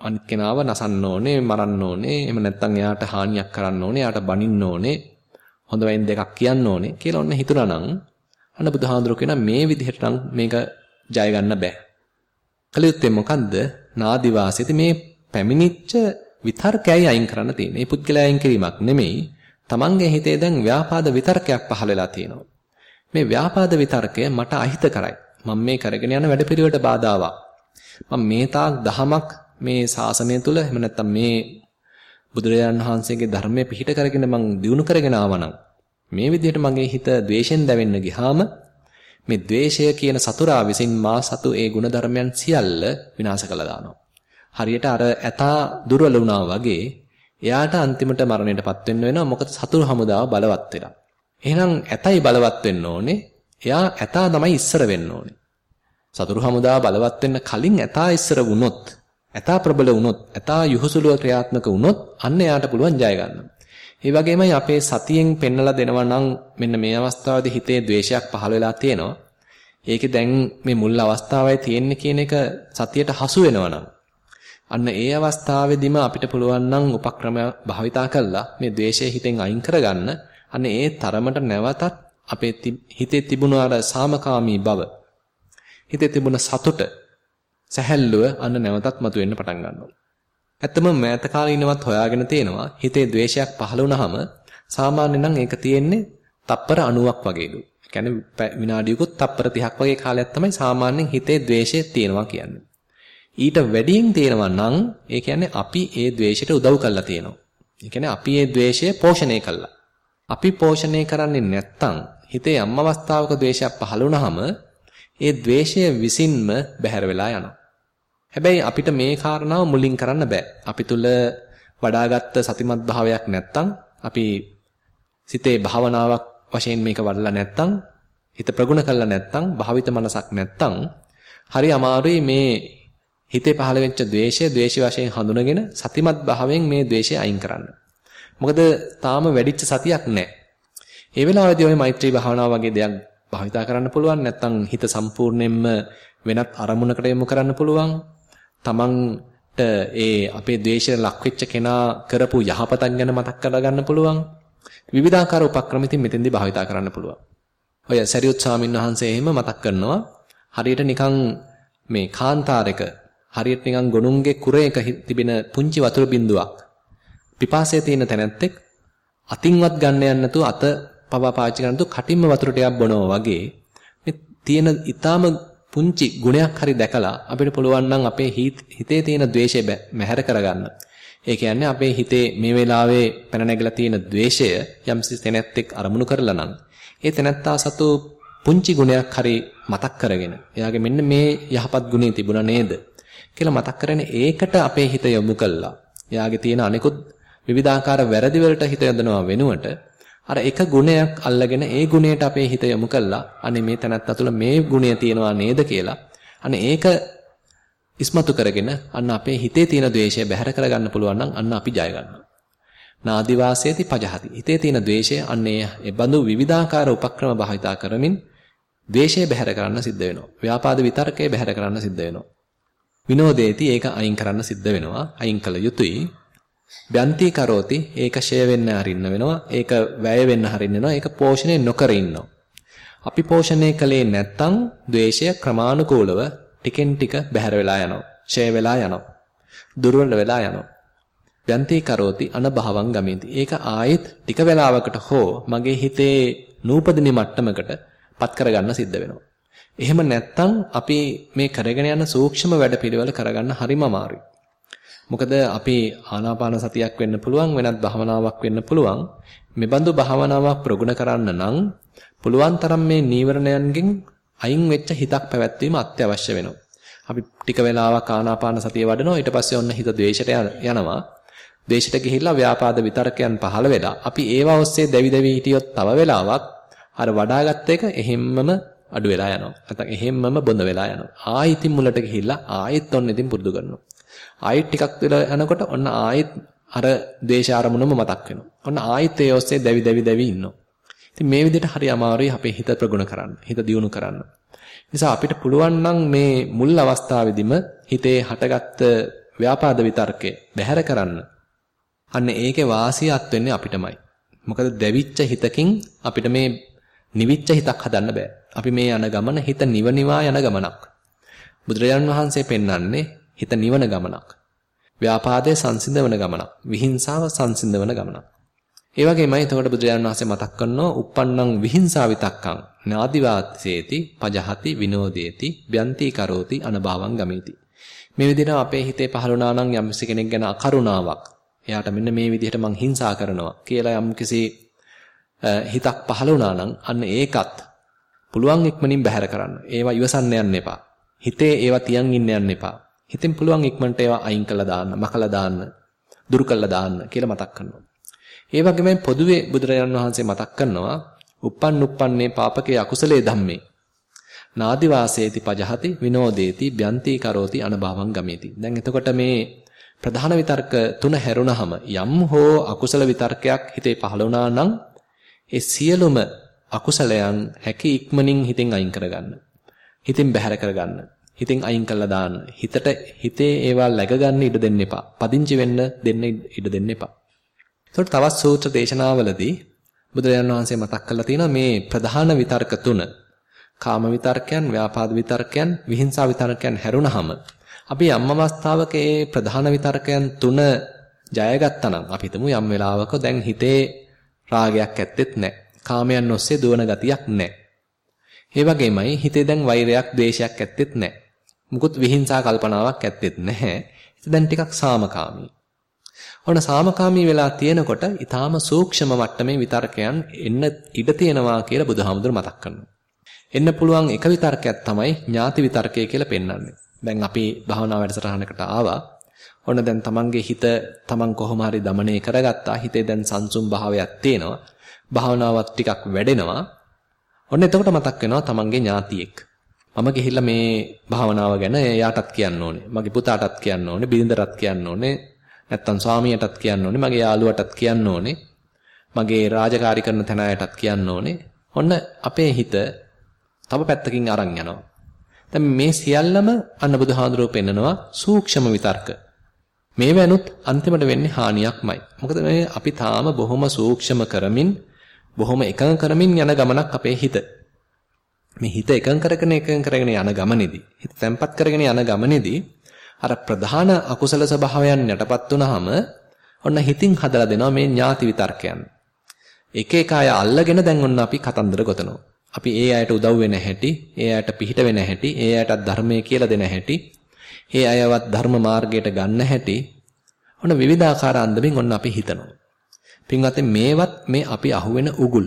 අනිත් කෙනාව නසන්න ඕනේ, මරන්න ඕනේ, එහෙම නැත්නම් එයාට හානියක් කරන්න ඕනේ, එයාට බනින්න ඕනේ, හොඳ වයින් දෙකක් කියන්න ඕනේ කියලා ඔන්න හිතුණා නම් අන්න බුදුහාඳුර කියන මේ විදිහට නම් මේක ජය ගන්න බෑ. කලියුත්තේ මොකන්ද? නාදිවාසීති මේ පැමිණිච්ච විතර්කයයි අයින් කරන්න තියෙන්නේ. මේ පුද්ගලයා අයින් කිරීමක් නෙමෙයි. තමන්ගේ හිතේ දැන් ව්‍යාපාද විතර්කයක් පහළ වෙලා තියෙනවා. මේ ව්‍යාපාද විතර්කය මට අහිත කරයි. මම මේ කරගෙන යන වැඩපිළිවෙලට බාධාවා. මම මේ තාක් දහමක් මේ ශාසනය තුල එහෙම නැත්නම් මේ බුදුරජාණන් වහන්සේගේ ධර්මයේ පිහිට කරගෙන මං දිනු කරගෙන ආවනම් මේ විදිහට මගේ හිත द्वේෂෙන් දැවෙන්න ගියාම මේ द्वේෂය කියන සතුරා විසින් මා සතු ඒ ගුණ ධර්මයන් සියල්ල විනාශ කළා දානවා. හරියට අර ඇතා දුර්වල වුණා වගේ එයාට අන්තිමට මරණයටපත් වෙන්න වෙනවා මොකද සතුරු හමුදාව බලවත් වෙලා. එහෙනම් ඇතයි බලවත් වෙන්න ඕනේ. එයා ඇතා තමයි ඉස්සර වෙන්න ඕනේ. සතුරු හමුදාව බලවත් වෙන්න කලින් ඇතා ඉස්සර වුණොත් ඇතා ප්‍රබල වුණොත්, ඇතා යහුසුලුව ක්‍රියාත්මක වුණොත් අන්න එයාට පුළුවන් ජය ගන්න. ඒ වගේමයි අපේ සතියෙන් පෙන්නලා දෙනවා නම් මෙන්න මේ අවස්ථාවේදී හිතේ द्वේෂයක් පහළ වෙලා තියෙනවා. ඒකේ දැන් මේ මුල් අවස්ථාවයි තියෙන්නේ කියන එක සතියට හසු වෙනවා අන්න ඒ අවස්ථාවේදීම අපිට පුළුවන් නම් උපක්‍රම භාවිතා කළා මේ द्वේෂය හිතෙන් අයින් කරගන්න. අන්න ඒ තරමට නැවතත් අපේ හිතේ තිබුණ අර සාමකාමී බව හිතේ තිබුණ සතුට සැහැල්ලුව අන්න නැවතත් මතුවෙන්න පටන් ගන්නවා. ඇත්තම මෑත කාලේ ඉන්නවත් හොයාගෙන තියෙනවා හිතේ द्वේෂයක් පහළ වුණාම සාමාන්‍ය නම් ඒක තියෙන්නේ තප්පර 90ක් වගේලු. කියන්නේ විනාඩියකුත් තප්පර 30ක් වගේ කාලයක් තමයි සාමාන්‍යයෙන් හිතේ द्वේෂය තියෙනවා කියන්නේ. ඊට වැඩියෙන් තියෙනවා නම් ඒ කියන්නේ අපි ඒ द्वේෂයට උදව් කරලා තියෙනවා. ඒ කියන්නේ අපි ඒ द्वේෂය පෝෂණය කළා. අපි පෝෂණය කරන්නේ නැත්තම් හිතේ යම් අවස්ථාවක द्वේෂයක් පහළ වුණාම ඒ द्वේෂය විසින්ම බැහැර වෙලා යනවා. හැබැයි අපිට මේ කාරණාව මුලින් කරන්න බෑ. අපි තුල වඩාගත් සතිමත් භාවයක් නැත්තම් අපි සිතේ භාවනාවක් වශයෙන් මේක වඩලා නැත්තම් හිත ප්‍රගුණ කළා නැත්තම් භාවිත මනසක් නැත්තම් හරි අමාරුයි මේ හිතේ පහළ වෙච්ච ද්වේෂය ද්වේෂ වශයෙන් හඳුනගෙන සතිමත් භාවයෙන් මේ ද්වේෂය අයින් කරන්න. මොකද තාම වැඩිච්ච සතියක් නැහැ. ඒ වෙලාවේදී ওই මෛත්‍රී භාවනාව වගේ දෙයක් භාවිතා කරන්න පුළුවන් නැත්නම් හිත සම්පූර්ණයෙන්ම වෙනත් අරමුණකට යොමු කරන්න පුළුවන්. තමන්ට ඒ අපේ ද්වේෂයට ලක්වෙච්ච කෙනා කරපු යහපතක් ගැන මතක් කරලා ගන්න පුළුවන්. විවිධාකාර උපක්‍රම ඉතින් මෙතෙන්දී භාවිතා කරන්න පුළුවන්. ඔය සරියුත් ස්වාමින් වහන්සේ එහෙම මතක් කරනවා හරියට නිකන් මේ කාන්තාරයක හරියට නිකන් ගොනුන්ගේ කුරේක තිබෙන පුංචි වතුර බිඳුවක්. පිපාසය තියෙන තැනැත්තෙක් අතින්වත් ගන්න යන්න නැතුව අත පවා පාවිච්චි කරන තු කටින්ම වතුර ටිකක් බොනවා වගේ මේ තියෙන ඊටාම පුංචි ගුණයක් හරි දැකලා අපිට පුළුවන් නම් අපේ හිතේ තියෙන द्वේෂය මැහැර කරගන්න. ඒ කියන්නේ අපේ හිතේ මේ වෙලාවේ පැන නැගලා තියෙන द्वේෂය යම්සි තැනැත්තෙක් අරමුණු කරලා නම් ඒ තැනැත්තා සතු පුංචි ගුණයක් හරි මතක් කරගෙන එයාගේ මෙන්න මේ යහපත් ගුණේ තිබුණා නේද කියලා මතක් කරගෙන ඒකට අපේ හිත යොමු කළා. එයාගේ තියෙන අනිකුත් විවිධාකාර වැරදි වලට හිත යොදනවා වෙනුවට අර එක ගුණයක් අල්ලගෙන ඒ ගුණයට අපේ හිත යොමු කළා. අනේ මේ තැනත්තා තුළ මේ ගුණය තියෙනවා නේද කියලා. අනේ ඒක ඉස්මතු කරගෙන අන්න අපේ හිතේ තියෙන द्वේෂය බැහැර කරගන්න පුළුවන් නම් අන්න අපි ජය ගන්නවා. නාදිවාසයේති පජහති. හිතේ තියෙන द्वේෂය අන්නේ එබඳු විවිධාකාර උපක්‍රම භාවිතා කරමින් ද්වේෂය බැහැර කරන්න සිද්ධ වෙනවා. ව්‍යාපාද විතර්කය බැහැර කරන්න සිද්ධ වෙනවා. විනෝදේති ඒක අයින් කරන්න සිද්ධ වෙනවා. අයින් කළ යුතුයි. බ්‍යන්ති කරෝති ඒක ෂය වෙන්න හරින්න වෙනවා. ඒක වැය වෙන්න හරින්න වෙනවා. ඒක පෝෂණය නොකර ඉන්නවා. අපි පෝෂණය කළේ නැත්නම් ද්වේෂය ක්‍රමානුකූලව ටිකෙන් ටික බැහැර වෙලා යනවා. ෂය වෙලා යනවා. දුර්වල වෙලා යනවා. බ්‍යන්ති කරෝති අනභවං ගමේති. ඒක ආයෙත් ටික වෙලාවකට හෝ මගේ හිතේ නූපදිනි මට්ටමකට පත් කරගන්න සිද්ධ වෙනවා. එහෙම නැත්නම් අපි මේ කරගෙන යන සූක්ෂම වැඩපිළිවෙල කරගන්න හරිම අමාරුයි. මොකද අපි ආනාපාන සතියක් වෙන්න පුළුවන් වෙනත් භාවනාවක් වෙන්න පුළුවන්. මෙබඳු භාවනාවක් ප්‍රගුණ කරන්න නම් පුළුවන් තරම් මේ නීවරණයන්ගෙන් අයින් වෙච්ච හිතක් පැවැත්වීම අත්‍යවශ්‍ය වෙනවා. අපි ටික වෙලාවක් ආනාපාන සතිය වඩනවා ඊට පස්සේ ඔන්න හිත ද්වේෂයට යනවා. ද්වේෂයට ගිහිල්ලා ව්‍යාපාද විතරකයන් පහළ වෙලා අපි ඒවා ඔස්සේ දැවි දැවි හිටියොත් තව වෙලාවක් අර වඩාගත් එක එහෙම්මම අඩු වෙලා යනවා. නැත්නම් එහෙම්මම බොඳ වෙලා යනවා. ආයෙත් මුලට ගිහිල්ලා ආයෙත් ඔන්න ඉතින් පුරුදු කරනවා. ආයෙත් ටිකක් වෙලා යනකොට ඔන්න ආයෙත් අර දේශ ආරමුණම මතක් වෙනවා. ඔන්න ආයෙත් ඒ ඔස්සේ දැවි දැවි දැවි ඉන්නවා. ඉතින් මේ විදිහට හරි අමාරුයි අපේ හිත ප්‍රගුණ කරන්න. හිත දියුණු කරන්න. නිසා අපිට පුළුවන් නම් මේ මුල් අවස්ථාවේදීම හිතේ හටගත්ත ව්‍යාපාද විතර්කය බැහැර කරන්න. අන්න ඒකේ වාසියත් වෙන්නේ අපිටමයි. මොකද දැවිච්ච හිතකින් අපිට මේ නිවිච්ච හිතක් හදන්න බෑ. අපි මේ යන ගමන හිත නිවනිවා යන ගමනක්. බුදුරජාණන් වහන්සේ පෙන්වන්නේ හිත නිවන ගමනක්. ව්‍යාපාදයේ සංසිඳවන ගමනක්. විහිංසාව සංසිඳවන ගමනක්. ඒ වගේමයි එතකොට බුදුරජාණන් වහන්සේ මතක් කරනවා uppannam විහිංසා විතක්කං නාදිවාසේති පජහති විනෝදේති බ්‍යන්ති කරෝති අනභවං ගමේති. මේ විදිහට අපේ හිතේ පහළුණා නම් යම් කෙනෙක් ගැන අකරුණාවක් එයාට මෙන්න මේ විදිහට මං හිංසා කරනවා කියලා යම්කිසි හිතක් පහළ වුණා නම් අන්න ඒකත් පුළුවන් ඉක්මනින් බැහැර කරන්න. ඒවා ඉවසන්න යන්න එපා. හිතේ ඒවා තියන් ඉන්න යන්න එපා. හිතෙන් පුළුවන් ඉක්මනට ඒවා අයින් කළා දාන්න, මකලා දාන්න, දුරු කළා දාන්න කියලා මතක් කරනවා. ඒ වගේම පොදුවේ බුදුරජාණන් වහන්සේ මතක් කරනවා uppන් uppන්නේ පාපකේ අකුසලේ ධම්මේ. නාදි වාසේති පජහති විනෝදේති බ්‍යන්ති කරෝති අනභවං ගමේති. දැන් එතකොට මේ ප්‍රධාන විතර්ක තුන හැරුණහම යම් හෝ අකුසල විතර්කයක් හිතේ පහළ වුණා නම් ඒ සියලුම අකුසලයන් හැකි ඉක්මනින් හිතෙන් අයින් කරගන්න. හිතෙන් බැහැර කරගන්න. හිතෙන් අයින් කළා දාන්න. හිතට හිතේ ඒවා läග ගන්න ඉඩ දෙන්න එපා. පදිංචි වෙන්න දෙන්න ඉඩ දෙන්න එපා. ඒකට තවත් සූත්‍ර දේශනාවලදී බුදුරජාණන් වහන්සේ මතක් කරලා තියෙනවා මේ ප්‍රධාන විතර්ක තුන. කාම විතර්කයන්, ව්‍යාපාද විතර්කයන්, විහිංසා විතර්කයන් හැරුණහම අපි යම් අවස්ථාවක මේ ප්‍රධාන විතර්කයන් තුන ජයගත්තා නම් අපි හිතමු යම් වෙලාවක දැන් හිතේ රාගයක් ඇත්තෙත් නැහැ. කාමයන් ඔස්සේ දුවන ගතියක් නැහැ. ඒ වගේමයි හිතේ දැන් වෛරයක්, ද්වේෂයක් ඇත්තෙත් නැහැ. මුකුත් විහිංසා කල්පනාවක් ඇත්තෙත් නැහැ. දැන් ටිකක් සාමකාමී. ඔන්න සාමකාමී වෙලා තියෙනකොට ඊටාම සූක්ෂම මට්ටමේ විතර්කයන් එන්න ඉඩ තියෙනවා කියලා බුදුහාමුදුර මතක් කරනවා. එන්න පුළුවන් එක විතර්කයක් තමයි ඥාති විතර්කය කියලා පෙන්වන්නේ. දැන් අපි භාවනා වැඩසටහනකට ආවා. ඔන්න දැන් තමන්ගේ හිත තමන් කොහොම හරි দমনය කරගත්තා. හිතේ දැන් සංසුම් භාවයක් තියෙනවා. භාවනාවත් ටිකක් වැඩෙනවා. ඔන්න එතකොට මතක් වෙනවා තමන්ගේ ඥාතියෙක්. මම ගිහිල්ලා මේ භාවනාව ගැන එයාටත් කියන්න ඕනේ. මගේ පුතාටත් කියන්න ඕනේ, බිරිඳටත් කියන්න ඕනේ, නැත්තම් ස්වාමියාටත් කියන්න ඕනේ, මගේ යාළුවටත් කියන්න ඕනේ, මගේ රාජකාරී කරන තැනයටත් කියන්න ඕනේ. ඔන්න අපේ හිත තව පැත්තකින් අරන් යනවා. දැන් මේ සියල්ලම අන්න බුදුහාඳුරෝ පෙන්නනවා සූක්ෂම විතර්ක. මේ වැනුත් අන්තිමට වෙන්නේ හානියක්මයි. මොකද මේ අපි තාම බොහොම සූක්ෂම කරමින් බොහොම එකඟ කරමින් යන ගමනක් අපේ හිත. මේ හිත එකඟ කරගෙන එකඟ කරගෙන යන ගමනේදී හිත තැම්පත් කරගෙන යන ගමනේදී අර ප්‍රධාන අකුසල ස්වභාවයන් යටපත් වුනහම ඔන්න හිතින් හදලා දෙනවා මේ ඥාති විතර්කයන්. එක එක අය අල්ලගෙන දැන් ඔන්න අපි කතන්දර ගොතනවා. අපි ඒ අයට උදව් වෙන හැටි, ඒ අයට පිහිට වෙන හැටි, ඒ අයටත් ධර්මයේ කියලා දෙන හැටි, ඒ අයවත් ධර්ම මාර්ගයට ගන්න හැටි ඔන්න විවිධාකාර අන්දමින් ඔන්න අපි හිතනවා. පින්වත්නි මේවත් මේ අපි අහුවෙන උගුල්.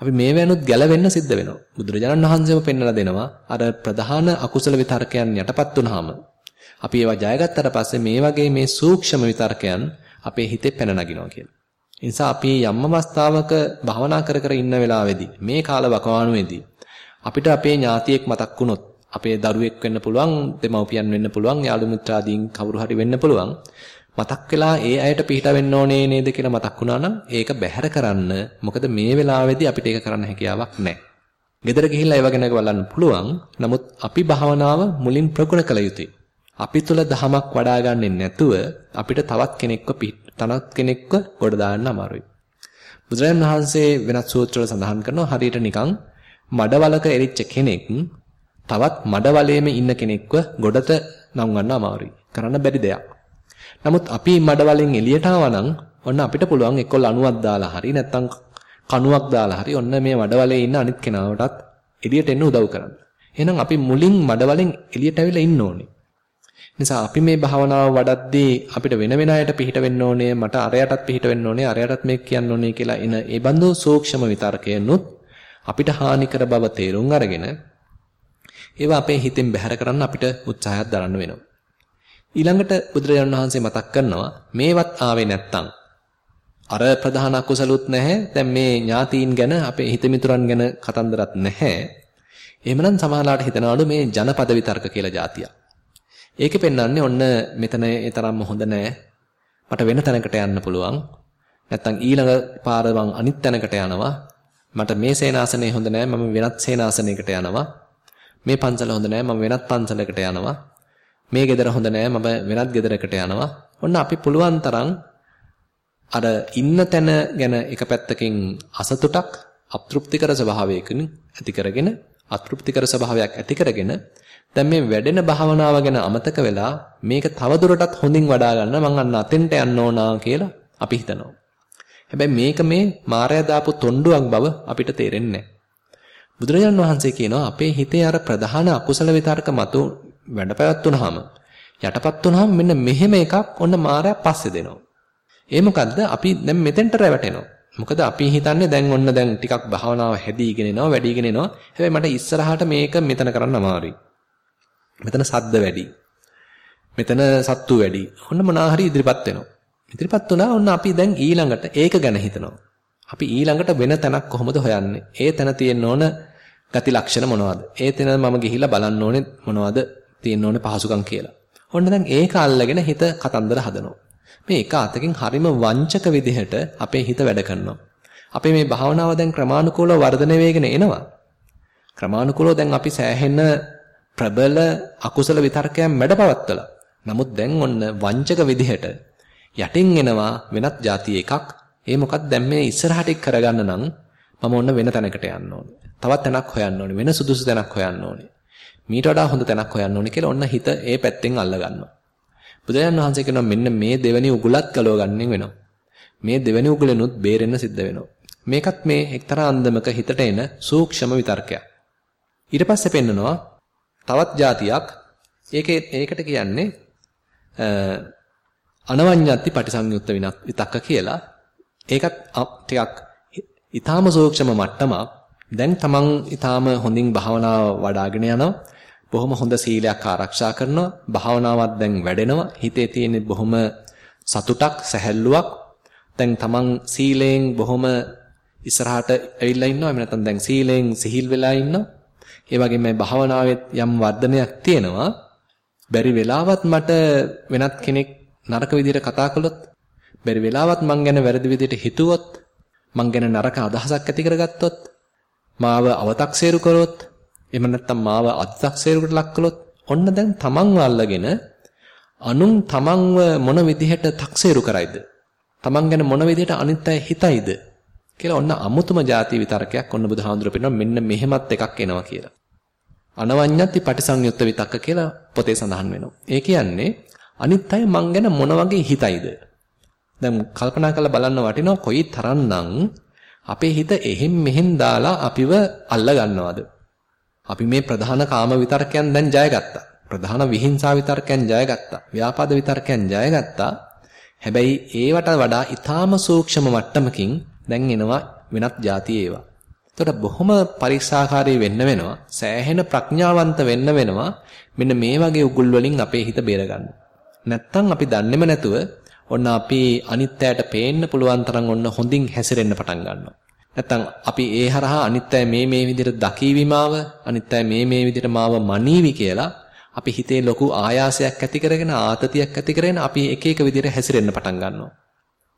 අපි මේ වෙනුත් ගැලවෙන්න සිද්ධ වෙනවා. බුදුරජාණන් වහන්සේම පෙන්වලා දෙනවා අර ප්‍රධාන අකුසල විතර්කයන් යටපත් වුනහම අපි ඒවා ජයගත්තට පස්සේ මේ වගේ මේ සූක්ෂම විතර්කයන් අපේ හිතේ පැන නගිනවා කියලා. ඒ නිසා අපි යම් අවස්ථාවක භවනා කර කර ඉන්න වෙලාවේදී මේ කාල වකවානුවේදී අපිට අපේ ඥාතියෙක් මතක් වුණොත් අපේ දරුවෙක් වෙන්න පුළුවන් දෙමව්පියන් වෙන්න පුළුවන් යාළු මිත්‍රාදීන් කවුරු හරි වෙන්න පුළුවන් මතක් වෙලා ඒ අයට පිට වෙන්න ඕනේ නේද කියලා මතක් වුණා නම් ඒක බැහැර කරන්න මොකද මේ වෙලාවේදී අපිට ඒක කරන්න හැකියාවක් නැහැ. ගෙදර ගිහිල්ලා ඒව ගැන බලන්න පුළුවන්. නමුත් අපි භාවනාව මුලින් ප්‍රගුණ කළ යුතුයි. අපි තුල දහමක් වඩා ගන්නෙ නැතුව අපිට තවත් කෙනෙක්ව තනත් කෙනෙක්ව ගොඩ දාන්න අමාරුයි. බුදුරජාණන් වහන්සේ වෙනත් සූත්‍රවල සඳහන් කරනවා හරියට නිකන් මඩවලක එරිච්ච කෙනෙක් තවත් මඩවලේම ඉන්න කෙනෙක්ව ගොඩට නංවන්න අමාරුයි. කරන්න බැරි දෙයක්. නමුත් අපි මඩවලෙන් එළියට ආවනම් ඔන්න අපිට පුළුවන් එක්ක ලණුවක් දාලා හරි නැත්නම් කණුවක් දාලා හරි ඔන්න මේ මඩවලේ ඉන්න අනිත් කෙනාටත් එළියට එන්න උදව් කරන්න. එහෙනම් අපි මුලින් මඩවලෙන් එළියට ඇවිල්ලා ඉන්න ඕනේ. නිසා අපි මේ භාවනාව වඩද්දී අපිට වෙන වෙන අයට පිහිට වෙන්න ඕනේ මට අරයටත් පිහිට වෙන්න ඕනේ අරයටත් මේක කියන්න ඕනේ කියලා එන ඒ බඳු සූක්ෂම විතර්කයනුත් අපිට හානි කර බව තේරුම් අරගෙන ඒවා අපේ හිතෙන් බැහැර කරන්න අපිට උත්සාහයක් දරන්න වෙනවා. ඊළඟට බුදුරජාණන් වහන්සේ මතක් කරනවා මේවත් ආවේ නැත්තම් අර ප්‍රධාන අකුසලුත් නැහැ. දැන් මේ ඥාතීන් ගැන අපේ හිතමිතුරන් ගැන කතන්දරත් නැහැ. එහෙමනම් සමහරලාට හිතනවලු මේ ජනපද විතර්ක කියලා જાතියක්. ඒකේ පෙන්වන්නේ ඔන්න මෙතන ඒ තරම්ම හොඳ නෑ. මට වෙන තැනකට යන්න පුළුවන්. නැත්තම් ඊළඟ පාර මං අනිත් තැනකට යනවා. මට මේ සේනාසනේ හොඳ නෑ. මම වෙනත් සේනාසනයකට යනවා. මේ පන්සල හොඳ නෑ. මම වෙනත් පන්සලකට යනවා. මේ ගෙදර හොඳ නෑ. මම වෙනත් ගෙදරකට යනවා. ඔන්න අපි පුළුවන් තරම් අර ඉන්න තැන ගැන එක පැත්තකින් අසතුටක් අතෘප්තිකර ස්වභාවයකින් ඇති කරගෙන අතෘප්තිකර ස්වභාවයක් ඇති කරගෙන දැන් මේ වැඩෙන භාවනාව ගැන අමතක වෙලා මේක තවදුරටත් හොඳින් වඩා ගන්න මං අන්න අතෙන්ට යන්න ඕනා කියලා අපි හිතනවා. හැබැයි මේක මේ මායя දාපු තොණ්ඩුවක් බව අපිට තේරෙන්නේ බුදුරජාණන් වහන්සේ කියනවා අපේ හිතේ අර ප්‍රධාන අකුසල විතර්ක මතු වැඩපැවැත්තුනහම යටපත් වුනහම මෙන්න මෙහෙම එකක් ඔන්න මායя පස්සේ දෙනවා. ඒ මොකද්ද? අපි දැන් මෙතෙන්ට රැවටෙනවා. මොකද අපි හිතන්නේ දැන් ඔන්න දැන් ටිකක් භාවනාව හැදීගෙන එනවා, වැඩිගෙන එනවා. හැබැයි මට ඉස්සරහට මේක මෙතන කරන්න අමාරුයි. මෙතන සද්ද වැඩි. මෙතන සත්තු වැඩි. ඔන්න මොනවා හරි ඉදිරිපත් වෙනවා. ඉදිරිපත් වුණා ඔන්න අපි දැන් ඊළඟට ඒක ගැන හිතනවා. අපි ඊළඟට වෙන තැනක් කොහොමද හොයන්නේ? ඒ තැන තියෙන්න ඕන ගති ලක්ෂණ මොනවද? ඒ තැන මම ගිහිල්ලා බලන්න ඕනේ මොනවද තියෙන්න ඕනේ පහසුකම් කියලා. ඔන්න දැන් ඒක අල්ලගෙන හිත කතන්දර හදනවා. මේ එක අතකින් හරිම වංචක විදිහට අපේ හිත වැඩ කරනවා. අපේ මේ භාවනාව දැන් ක්‍රමානුකූලව වර්ධනය වෙගෙන එනවා. ක්‍රමානුකූලව දැන් අපි සෑහෙන ප්‍රබල අකුසල විතර්කයන් මැඩපවත්තලා. නමුත් දැන් ඔන්න වංචක විදිහට යටින් එනවා වෙනත් જાති එකක්. ඒ මොකක්ද දැන් මේ ඉස්සරහට කරගන්න නම් මම ඔන්න වෙන තැනකට යන්න ඕනේ. තවත් තැනක් හොයන්න ඕනේ. වෙන සුදුසු තැනක් හොයන්න ඕනේ. මීට වඩා හොඳ තැනක් හොයන්න ඕනේ කියලා ඔන්න හිත ඒ පැත්තෙන් අල්ල ගන්නවා. බුදුරජාණන් වහන්සේ කියනවා මෙන්න මේ දෙවෙනි උගුලත් ගලව ගන්නෙ වෙනවා. මේ දෙවෙනි උගුලෙනුත් බේරෙන්න සිද්ධ වෙනවා. මේකත් මේ එක්තරා අන්දමක හිතට එන සූක්ෂම විතර්කයක්. ඊට පස්සේ පෙන්නනවා තවත් જાතියක් ඒකේ ඒකට කියන්නේ අනවඤ්ඤත්ති පටිසංයුත්ත විතක්ක කියලා. ඒකත් ටිකක් ඊටාම සූක්ෂම මට්ටමක්. දැන් තමන් ඊටාම හොඳින් භාවනාව වඩ아가ගෙන යනවා. බොහොම හොඳ සීලයක් ආරක්ෂා කරනවා. භාවනාවක් දැන් වැඩෙනවා. හිතේ තියෙන බොහොම සතුටක්, සැහැල්ලුවක්. දැන් තමන් සීලයෙන් බොහොම ඉස්සරහට ඇවිල්ලා ඉන්නවා. එහෙම නැත්නම් දැන් සීලයෙන් සිහිල් වෙලා ඉන්නවා. ඒ වගේම භාවනාවෙත් යම් වර්ධනයක් තියෙනවා. බැරි වෙලාවත් මට වෙනත් කෙනෙක් නරක විදිහට කතා කළොත්, බැරි වෙලාවත් මං ගැන වැරදි විදිහට හිතුවොත් මං ගැන නරක අදහසක් ඇති කරගත්තොත් මාව අව탁සේරු කරොත් එහෙම නැත්නම් මාව අත්탁සේරුකට ලක් කළොත් ඔන්න දැන් තමන්ව අල්ලගෙන අනුන් තමන්ව මොන විදිහට 탁සේරු කරයිද? තමන් ගැන මොන විදිහට අනිත් අය හිතයිද? කියලා ඔන්න අමුතුම ಜಾති විතරකයක් ඔන්න බුදුහාඳුර පෙන්නන මෙන්න මෙහෙමත් එකක් එනවා කියලා. අනවඤ්ඤත්ති පටිසංයුත්ත විතක්ක කියලා පොතේ සඳහන් වෙනවා. ඒ කියන්නේ අනිත් අය මං ගැන මොන වගේ හිතයිද? දැන් කල්පනා කරලා බලන්න වටිනවා කොයි තරම්නම් අපේ හිත එහෙම් මෙහෙම් දාලා අපිව අල්ල ගන්නවද? අපි මේ ප්‍රධාන කාම විතර්කයන් දැන් ජයගත්තා. ප්‍රධාන විහිංසා විතර්කයන් ජයගත්තා. ව්‍යාපාද විතර්කයන් ජයගත්තා. හැබැයි ඒවට වඩා ඊටාම සූක්ෂම මට්ටමකින් දැන් එනවා වෙනත් જાති ඒවා. එතකොට බොහොම පරික්ෂාකාරී වෙන්න වෙනවා. සෑහෙන ප්‍රඥාවන්ත වෙන්න වෙනවා. මෙන්න මේ වගේ උගුල් වලින් අපේ හිත බේරගන්න. නැත්තම් අපි දන්නේම නැතුව ඔන්න අපි අනිත්‍යයට පේන්න පුළුවන් තරම් ඔන්න හොඳින් හැසිරෙන්න පටන් ගන්නවා. නැත්තම් අපි ඒ හරහා අනිත්‍ය මේ මේ විදිහට දකීවිමාව අනිත්‍ය මේ මේ විදිහට මාව මනීවි කියලා අපි හිතේ ලොකු ආයාසයක් ඇති කරගෙන ආතතියක් ඇති කරගෙන අපි එක එක විදිහට හැසිරෙන්න පටන් ගන්නවා.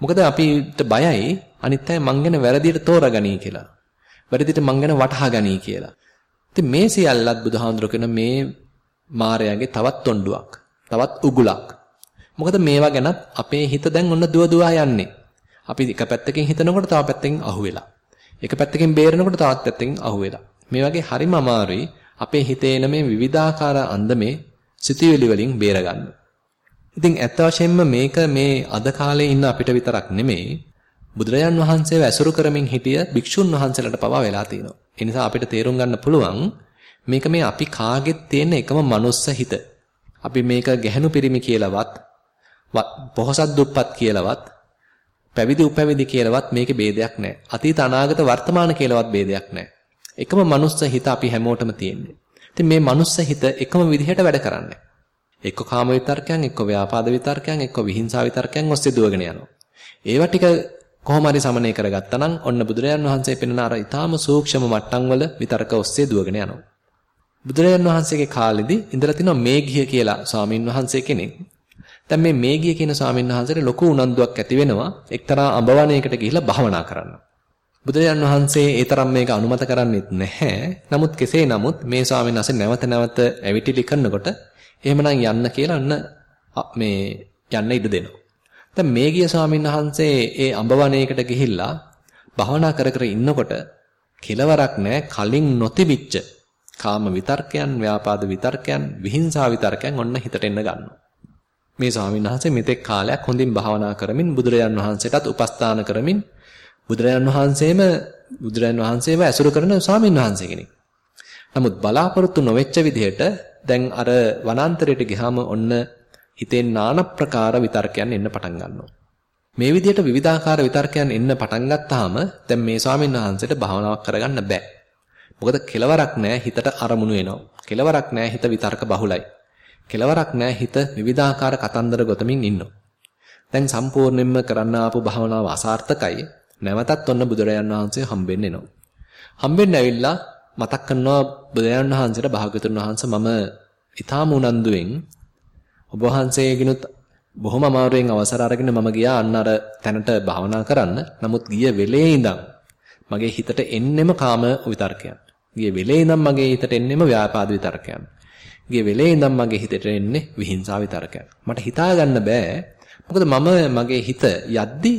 මොකද අපිට බයයි අනිත් අය මං ගැන වැරදියට තෝරගනී කියලා. වැරදියට මං ගැන වටහා ගනී කියලා. ඉතින් මේ සියල්ලත් බුදුහාඳුර කියන මේ මායයාගේ තවත් තොණ්ඩුවක්. තවත් උගුලක්. මොකද මේවා ගැනත් අපේ හිත දැන් ඔන්න දුව දුවා යන්නේ. අපි එක පැත්තකින් හිතනකොට තව පැත්තකින් අහුවෙලා. එක පැත්තකින් බේරෙනකොට තවත් පැත්තකින් අහුවෙලා. මේ වගේ හරිම අමාරුයි අපේ හිතේ එන මේ විවිධාකාර අන්දමේ සිතුවිලි වලින් බේරගන්න. ඉතින් ඇත්ත වශයෙන්ම මේක මේ අද කාලේ ඉන්න අපිට විතරක් නෙමෙයි බුදුරජාන් වහන්සේව ඇසුරු කරමින් හිටිය භික්ෂුන් වහන්සේලාට පවා වෙලා තියෙනවා. ඒ නිසා අපිට තේරුම් ගන්න පුළුවන් මේක මේ අපි කාගෙත් තියෙන එකම මනුස්ස හිත. අපි මේක ගැහණු පිරිමි කියලාවත් පොහසත් දුප්පත් කියලාවත් පැවිදි උපැවිදි කියලාවත් මේකේ ભેදයක් නැහැ. අතීත අනාගත වර්තමාන කියලාවත් ભેදයක් නැහැ. එකම මනුස්ස හිත අපි හැමෝටම තියෙන්නේ. ඉතින් මේ මනුස්ස හිත එකම විදිහට වැඩ කරන්නේ. එක්ක කාම විතර්කයන්, එක්ක ව්‍යාපාද විතර්කයන්, එක්ක විහිංසාව විතර්කයන් ඔස්සේ දුවගෙන යනවා. ඒවා ටික කොහොම හරි සමනය කරගත්තා නම් ඔන්න බුදුරජාන් වහන්සේ පෙන්වන අර ඊටාම සූක්ෂම මට්ටම් වල විතර්ක ඔස්සේ දුවගෙන යනවා. බුදුරජාන් වහන්සේගේ කාලෙදි ඉඳලා තිනවා මේඝිය කියලා ස්වාමින් වහන්සේ කෙනෙක්. දැන් මේ මේඝිය කියන ස්වාමින් වහන්සේට ලොකු උනන්දුවක් ඇති වෙනවා එක්තරා අඹවණයකට ගිහිල්ලා භාවනා කරන්න. බුදුරජාන් වහන්සේ ඒ තරම් මේක අනුමත කරන්නේත් නැහැ. නමුත් කෙසේ නමුත් මේ ස්වාමීන් වහන්සේ නැවත නැවත ඇවිටිලි කරනකොට එහෙමනම් යන්න කියලා අන්න මේ යන්න ඉඩ දෙනවා. දැන් මේ ගිය ස්වාමීන් වහන්සේ ඒ අඹවණේකට ගිහිල්ලා භවනා කර කර ඉන්නකොට කෙලවරක් නැහැ කලින් නොතිබිච්ච කාම විතර්කයන්, ව්‍යාපාද විතර්කයන්, විහිංසා විතර්කයන් ඔන්න හිතට එන්න ගන්නවා. මේ ස්වාමීන් වහන්සේ මෙතෙක් කාලයක් හොඳින් භාවනා කරමින් බුදුරජාන් වහන්සේටත් උපස්ථාන කරමින් බුදුරජාන් වහන්සේම බුදුරජාන් වහන්සේව ඇසුරු කරන ස්වාමීන් වහන්සේ කෙනෙක්. නමුත් බලාපොරොත්තු නොවෙච්ච විදිහට දැන් අර වනාන්තරයට ගියාම ඔන්න හිතෙන් নানা ප්‍රකාර විතර්කයන් එන්න පටන් ගන්නවා. මේ විදිහට විවිධාකාර විතර්කයන් එන්න පටන් ගත්තාම දැන් මේ ස්වාමීන් වහන්සේට භාවනාවක් කරගන්න බෑ. මොකද කෙලවරක් නැහැ හිතට අරමුණු එනවා. කෙලවරක් නැහැ හිත විතර්ක බහුලයි. කෙලවරක් නැහැ හිත විවිධාකාර කතන්දර ගොතමින් ඉන්නවා. දැන් සම්පූර්ණයෙන්ම කරන්න ආපු භාවනාව අසාර්ථකයි. නැවතත් ඔන්න බුදුරජාන් වහන්සේ හම්බෙන්න එනවා. හම්බෙන්න ඇවිල්ලා මතක් කරනවා බුදුරජාන් වහන්සේට භාගතුන් වහන්සේ මම ඊටාම උනන්දුවෙන් ඔබ වහන්සේගෙනුත් බොහොම අමාරුවෙන් අවසර අරගෙන මම ගියා අන්න අර තැනට භාවනා කරන්න. නමුත් ගිය වෙලේ ඉඳන් මගේ හිතට එන්නෙම කාම විතර්කයන්. ගිය වෙලේ ඉඳන් මගේ හිතට එන්නෙම ව්‍යාපාද විතර්කයන්. ගිය වෙලේ ඉඳන් මගේ හිතට එන්නේ විහිංසාව විතර්කයන්. මට හිතා ගන්න බෑ. මොකද මම මගේ හිත යද්දී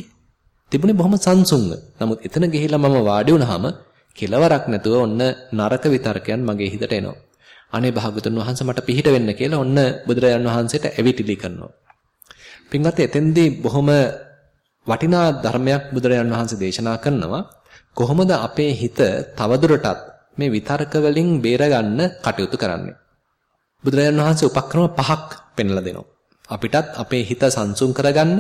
තිබුණේ බොහොම සංසුන්ව. නමුත් එතන ගිහිල්ලා මම වාඩි වුණාම කෙලවරක් නැතුව ඔන්න නරක විතර්කයන් මගේ හිතට එනවා. අනේ භාගතුන් වහන්සේ මට පිහිට වෙන්න කියලා ඔන්න බුදුරජාන් වහන්සේට ඇවිටිලි කරනවා. පින්වත් එතෙන්දී බොහොම වටිනා ධර්මයක් බුදුරජාන් වහන්සේ දේශනා කරනවා. කොහොමද අපේ හිත තවදුරටත් මේ විතර්ක වලින් බේරගන්න කටයුතු කරන්නේ? බුදුරජාන් වහන්සේ උපක්‍රම පහක් පෙන්ලා දෙනවා. අපිටත් අපේ හිත සංසුන් කරගන්න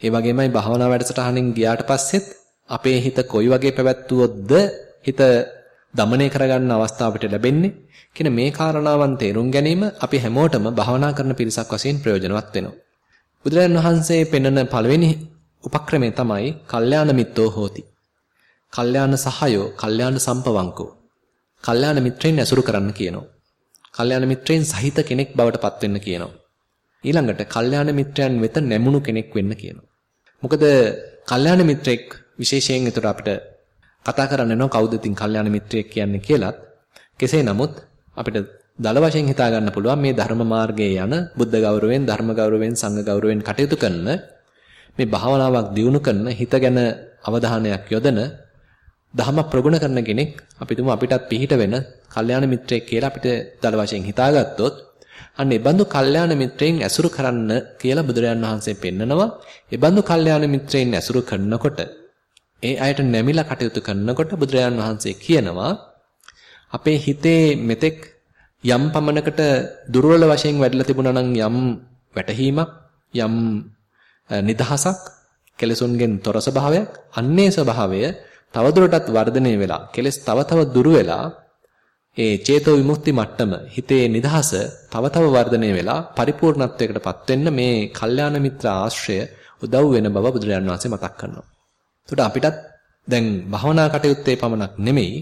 ඒ වගේමයි භාවනා වැඩසටහනින් ගියාට පස්සෙත් අපේ හිත කොයි වගේ පැවැත්වුවොත්ද හිත දමනය කරගන්න අවස්ථාව අපිට ලැබෙන්නේ කියන මේ කාරණාවන් තේරුම් ගැනීම අපි හැමෝටම භාවනා කරන පිරිසක් වශයෙන් ප්‍රයෝජනවත් වෙනවා. බුදුරජාණන් වහන්සේ පෙන්වන පළවෙනි උපක්‍රමය තමයි කල්යාණ මිත්තෝ හෝති. කල්යාණ සහයෝ, කල්යාණ සම්පවංකෝ. කල්යාණ මිත්‍රයින් ඇසුරු කරන්න කියනවා. කල්යාණ මිත්‍රයින් සහිත කෙනෙක් බවට පත් වෙන්න කියනවා. ඊළඟට කල්යාණ මිත්‍රයන් වෙත නැමුණු කෙනෙක් වෙන්න කියනවා. මොකද කල්යාණ මිත්‍රෙක් විශේෂයෙන් ඒතර අපිට කතා කරන්න යනවා කවුද ඉතින් කල්යාණ මිත්‍රයෙක් කියන්නේ කියලාත් කෙසේ නමුත් අපිට දල වශයෙන් හිතා ගන්න පුළුවන් මේ ධර්ම මාර්ගයේ යන බුද්ධ ගෞරවයෙන් ධර්ම ගෞරවයෙන් සංඝ ගෞරවයෙන් කටයුතු කරන මේ භාවනාවක් දියුණු කරන හිත ගැන අවධානයක් යොදන ධර්ම ප්‍රගුණ කරන කෙනෙක් අපි තුමු අපිටත් පිහිට වෙන කල්යාණ මිත්‍රයෙක් කියලා අපිට දල වශයෙන් හිතාගත්තොත් අන්න ඒ බඳු කල්යාණ මිත්‍රයින් ඇසුරු කරන්න කියලා බුදුරජාන් වහන්සේ පෙන්නනවා. ඒ බඳු කල්යාණ මිත්‍රයින් ඇසුරු කරනකොට ඒ අයට නැමිලා කටයුතු කරනකොට බුදුරජාන් වහන්සේ කියනවා අපේ හිතේ මෙතෙක් යම් පමණකට දුර්වල වශයෙන් වැඩිලා තිබුණා නම් යම් වැටහීමක් යම් නිදහසක් කෙලසුන්ගෙන් තොර ස්වභාවයක් අන්නේ ස්වභාවය තවදුරටත් වර්ධනය වෙලා කෙලස් තව තව දුරු වෙලා ඒ චේතෝ විමුක්ති මට්ටම හිතේ නිදහස තව තව වර්ධනය වෙලා පරිපූර්ණත්වයකටපත් වෙන්න මේ කල්යාණ මිත්‍ර ආශ්‍රය උදව් වෙන බව බුදුරජාණන් වහන්සේ මතක් කරනවා. එතකොට අපිටත් දැන් භවනා කටයුත්තේ පමණක් නෙමෙයි,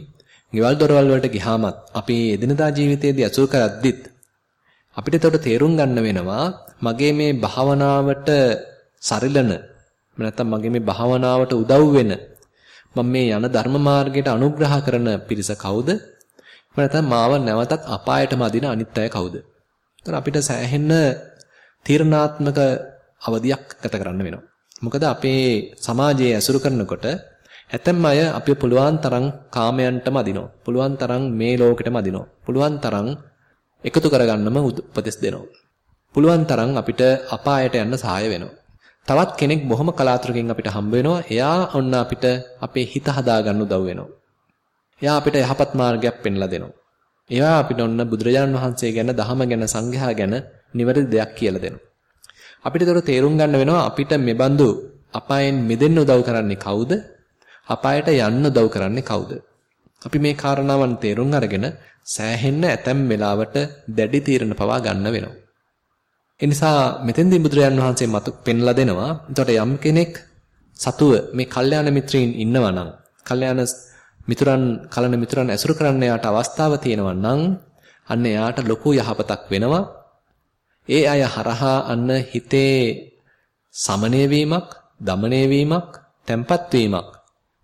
ගෙවල් දොරවල් වලට ගියාමත් අපි එදිනදා ජීවිතයේදී අසුර කරද්දිත් අපිට එතකොට තේරුම් ගන්න වෙනවා මගේ මේ භාවනාවට සරිලන නැත්නම් මගේ මේ භාවනාවට උදව් වෙන මම මේ යන ධර්ම මාර්ගයට අනුග්‍රහ කරන පිරිස කවුද? නැත්නම් මාව නැවතත් අපායටම අදින අනිත් අය කවුද? එතන අපිට සෑහෙන්න තීරණාත්මක අවධියක් ගත කරන්න වෙනවා. මොකද අපේ සමාජයේ ඇසුරු කරනකොට ඇතැම් අය අපිව පුළුවන් තරම් කාමයන්ටම අදිනවා. පුළුවන් තරම් මේ ලෝකෙටම අදිනවා. පුළුවන් තරම් එකතු කරගන්නම උපදෙස් දෙනවා. පුළුවන් තරම් අපිට අපායට යන්න සහාය වෙනවා. තවත් කෙනෙක් බොහොම කලාතුරකින් අපිට හම්බ වෙනවා. එයා ඔන්න අපිට අපේ හිත හදාගන්න උදව් වෙනවා. එයා අපිට යහපත් මාර්ගයක් පෙන්ලා දෙනවා. එයා අපිට ඔන්න බුදුරජාණන් වහන්සේ ගැන, දහම ගැන, සංඝයා ගැන නිවැරදි දෙයක් කියලා දෙනවා. අපිට ඒතර තේරුම් ගන්න වෙනවා අපිට මෙබඳු අපායෙන් මිදෙන්න උදව් කරන්නේ කවුද? අපායට යන්න උදව් කරන්නේ කවුද? අපි මේ කාරණාවන් තේරුම් අරගෙන සෑහෙන්න ඇතැම් වෙලාවට දැඩි තීරණ පවා ගන්න වෙනවා. ඒ නිසා මෙතෙන්දී බුදුරජාන් වහන්සේ මතු පෙන්ලා දෙනවා. එතකොට යම් කෙනෙක් සතුව මේ කල්යාණ මිත්‍රයින් ඉන්නවා නම්, කල්යාණ මිතුරන් කලන මිතුරන් ඇසුරු කරන්න යාට අවස්ථාව තියෙනවා නම් අන්න එයාට ලොකු යහපතක් වෙනවා. ඒ අය හරහා අන්න හිතේ සමනය වීමක්, দমনය වීමක්, තැම්පත් වීමක්,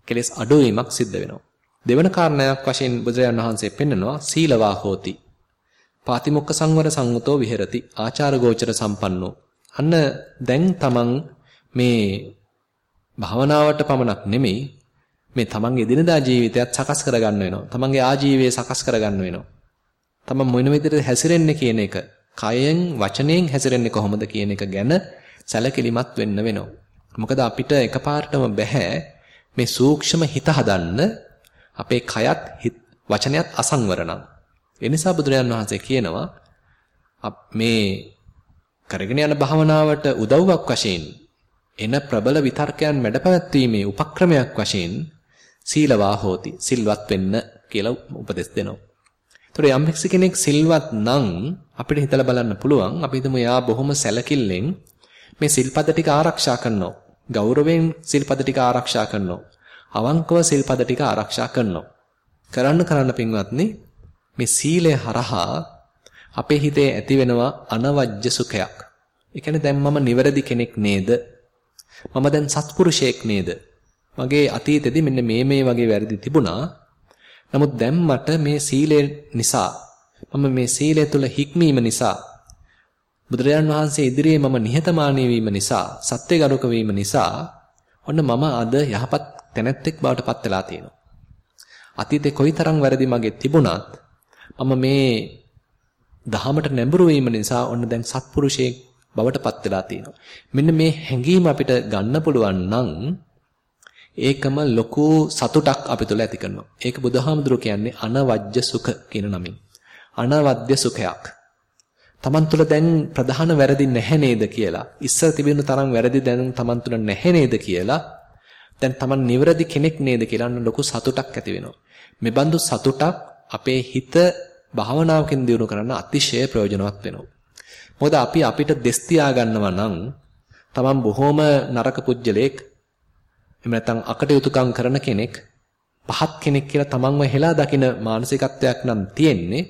කෙලෙස් අඩු වීමක් සිද්ධ වෙනවා. දෙවන කාරණයක් වශයෙන් බුදුරජාණන් වහන්සේ පෙන්නනවා සීලවා හෝති. පාතිමොක්ක සංවර සංගතෝ විහෙරති. ආචාර ගෝචර සම්පන්නෝ. අන්න දැන් තමන් මේ භාවනාවට පමණක් නෙමෙයි මේ තමන්ගේ එදිනදා ජීවිතයත් සකස් කරගන්න වෙනවා. තමන්ගේ ආජීවය සකස් කරගන්න වෙනවා. තමන් මොන විදිහට හැසිරෙන්නේ කියන එක, කයෙන් වචනයෙන් හැසිරෙන්නේ කොහොමද කියන එක ගැන සැලකිලිමත් වෙන්න වෙනවා. මොකද අපිට එකපාරටම බෑ මේ සූක්ෂම හිත හදන්න අපේ කයත් වචනයත් අසංවර නම්. ඒ නිසා බුදුරජාන් වහන්සේ කියනවා මේ කරගෙන යන භාවනාවට උදව්වක් වශයෙන් එන ප්‍රබල විතර්කයන් මැඩපැවැත්වීමේ උපක්‍රමයක් වශයෙන් සීලවා හෝති සිල්වත් වෙන්න කියලා උපදෙස් දෙනවා. ඒතකොට යම් කෙනෙක් සිල්වත් නම් අපිට හිතලා බලන්න පුළුවන් අපි හිතමු යා බොහොම සැලකිල්ලෙන් මේ සිල්පද ටික ආරක්ෂා කරනවා. ගෞරවයෙන් සිල්පද ටික ආරක්ෂා කරනවා. අවංකව සිල්පද ටික ආරක්ෂා කරනවා. කරන්න කරන්න පින්වත්නි මේ සීලය හරහා අපේ හිතේ ඇති වෙනවා අනවජ්‍ය සුඛයක්. ඒ කියන්නේ දැන් මම නිවැරදි කෙනෙක් නේද? මම දැන් සත්පුරුෂයෙක් නේද? මගේ අතීතෙදි මෙන්න මේ මේ වගේ වැරදි තිබුණා. නමුත් දැන් මට මේ සීලය නිසා මම මේ සීලය තුළ හික්මීම නිසා බුදුරජාන් වහන්සේ ඉදිරියේ මම නිහතමානී වීම නිසා සත්‍යගරුක වීම නිසා ඔන්න මම අද යහපත් තැනැත්තෙක් බවට පත් වෙලා තියෙනවා. අතීතේ කොයිතරම් වැරදි මගේ තිබුණත් මම මේ දහමට නැඹුරු වීම නිසා ඔන්න දැන් සත්පුරුෂයෙක් බවට පත් වෙලා තියෙනවා. මෙන්න මේ හැඟීම අපිට ගන්න පුළුවන් නම් ඒකම ලොකු සතුටක් අපි තුළ ඇති කරනවා. ඒක බුදුහාමුදුරුවෝ කියන්නේ අනවජ්‍ය සුඛ කියන නමින්. අනවද්‍ය සුඛයක්. Taman තුළ දැන් ප්‍රධාන වැරදි නැහැ නේද කියලා. ඉස්සර තිබුණු තරම් වැරදි දැන් Taman තුළ නැහැ නේද කියලා දැන් Taman නිවැරදි කෙනෙක් නේද කියලා ලොකු සතුටක් ඇති වෙනවා. මේ බඳු සතුටක් අපේ හිත භාවනාවකින් දියුණු කරන්න අතිශය ප්‍රයෝජනවත් වෙනවා. මොකද අපි අපිට දෙස් තියා ගන්නවා නම් Taman බොහොම නරක පුජ්‍යලයක් එහෙම නැත්නම් අකටයුතුකම් කරන කෙනෙක් පහත් කෙනෙක් කියලා Tamanව හෙලා දකින මානසිකත්වයක් නම් තියෙන්නේ.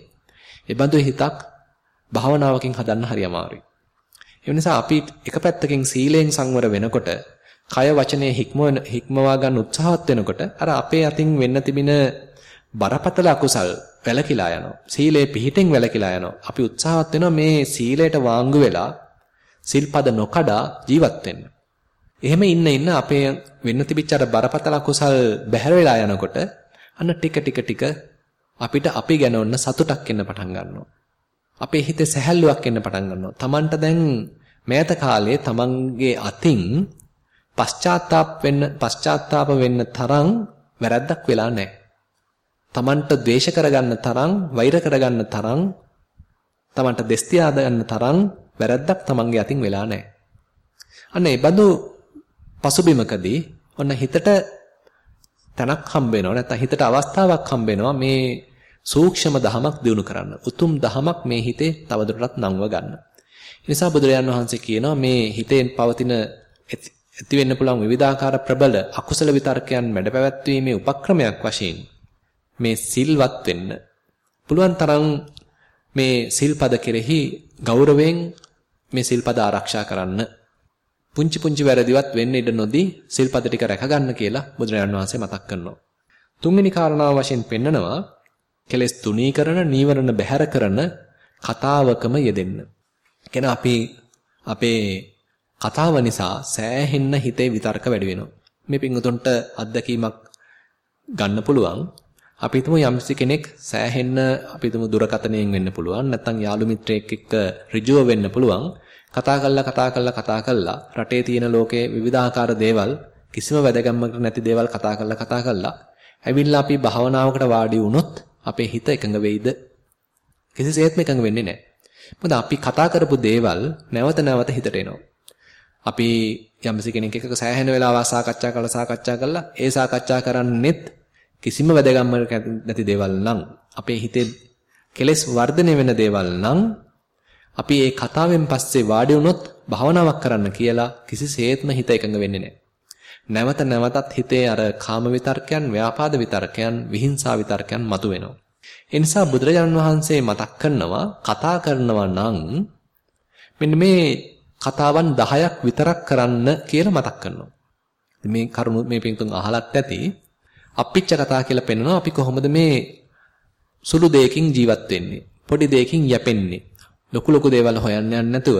ඒ බඳු හිතක් භාවනාවකින් හදන්න හරි අමාරුයි. ඒ නිසා අපි එක පැත්තකින් සීලයෙන් සංවර වෙනකොට කය වචනේ හික්මවන හික්මවා ගන්න උත්සාහවත් වෙනකොට අර අපේ අතින් වෙන්න තිබෙන බරපතල අකුසල් වැළකීලා යනවා. සීලේ පිහිටෙන් වැළකීලා යනවා. අපි උත්සාහවත් වෙනවා මේ සීලයට වාංගු වෙලා සිල්පද නොකඩා ජීවත් වෙන්න. එහෙම ඉන්න ඉන්න අපේ වෙන්න තිබිච්ච අර බරපතල අකුසල් බැහැර වෙලා යනකොට අන්න ටික ටික ටික අපිට අපි ගැන ඔන්න සතුටක් එන්න පටන් ගන්නවා. අපේ හිතේ සැහැල්ලුවක් එන්න පටන් ගන්නවා. Tamanට දැන් මෑත කාලේ Tamanගේ අතින් පශ්චාත්තාප වෙන්න පශ්චාත්තාප වෙන්න තරම් වැරද්දක් වෙලා නැහැ. Tamanට ද්වේෂ කරගන්න තරම්, වෛර කරගන්න තරම්, Tamanට දෙස්තියා ගන්න තරම් වැරද්දක් Tamanගේ අතින් වෙලා නැහැ. අන්න ඒ බඳු පසුබිමකදී ඔන්න හිතට තනක් හම්බ වෙනවා නැත්නම් හිතට අවස්ථාවක් හම්බ වෙනවා මේ සූක්ෂම දහමක් දිනු කරන්න. උතුම් දහමක් මේ හිතේ තවදුරටත් නංව ගන්න. ඒ නිසා බුදුරජාන් වහන්සේ කියනවා මේ හිතෙන් පවතින ඇති වෙන්න පුළුවන් විවිධාකාර ප්‍රබල අකුසල විතර්කයන් මැඩපැවැත්වීමේ උපක්‍රමයක් වශයෙන් මේ සිල්වත් වෙන්න පුළුවන් තරම් මේ සිල්පද කෙරෙහි ගෞරවයෙන් මේ සිල්පද ආරක්ෂා කරන්න පුංචි පුංචි වැරදිවත් වෙන්න ඉඩ නොදී සිල්පද ටික රැකගන්න කියලා බුදුරජාණන් වහන්සේ මතක් කරනවා. තුන්වෙනි කාරණාව වශයෙන් පෙන්නනවා කෙලෙස් තුනී කරන නීවරණ බැහැර කරන කතාවකම යෙදෙන්න. කියන අපි අපේ කතාව නිසා සෑහෙන්න හිතේ විතර්ක වැඩි වෙනවා. මේ පිංගුතුන්ට අත්දැකීමක් ගන්න පුළුවන්. අපි හිතමු යම්සි කෙනෙක් සෑහෙන්න අපි හිතමු දුරකතනයෙන් වෙන්න පුළුවන්. නැත්නම් යාළු මිත්‍රයෙක් එක්ක ඍජුව වෙන්න පුළුවන්. කතා කරලා කතා කරලා කතා කරලා රටේ තියෙන ලෝකයේ විවිධාකාර දේවල් කිසිම වැදගැම්මකට නැති දේවල් කතා කරලා කතා කරලා ඇවිල්ලා අපි භාවනාවකට වාඩි වුණොත් අපේ හිත එකඟ වෙයිද? කිසිසේත්ම එකඟ වෙන්නේ නැහැ. මොකද අපි කතා කරපු දේවල් නැවත නැවත හිතට එනවා. අපි යම්සි කෙනෙක් එක්ක සෑහෙන වෙලාවක් සාකච්ඡා කරලා සාකච්ඡා කරලා ඒ සාකච්ඡා කරන්නෙත් කිසිම වැදගැම්මකට නැති දේවල් නම් අපේ හිතේ කෙලෙස් වර්ධනය වෙන දේවල් නම් අපි ඒ කතාවෙන් පස්සේ වාඩි වුණොත් භාවනාවක් කරන්න කියලා කිසිසේත්ම හිත එකඟ වෙන්නේ නැහැ. නැවත නැවතත් හිතේ අර කාම විතර්කයන්, ව්‍යාපාද විතර්කයන්, විහිංසා විතර්කයන් මතුවෙනවා. ඒ නිසා බුදුරජාණන් වහන්සේ මතක් කරනවා කතා කරනවා නම් මෙන්න මේ කතාවන් 10ක් විතරක් කරන්න කියලා මතක් කරනවා. මේ කරුණු මේ පිටුන් අහලත් ඇති. අප්පිච්ච කතා කියලා පෙන්නනවා අපි කොහොමද මේ සුළු දෙයකින් ජීවත් වෙන්නේ. පොඩි දෙයකින් යැපෙන්නේ. ලොකු ලොකු දේවල් හොයන්න යන්නේ නැතුව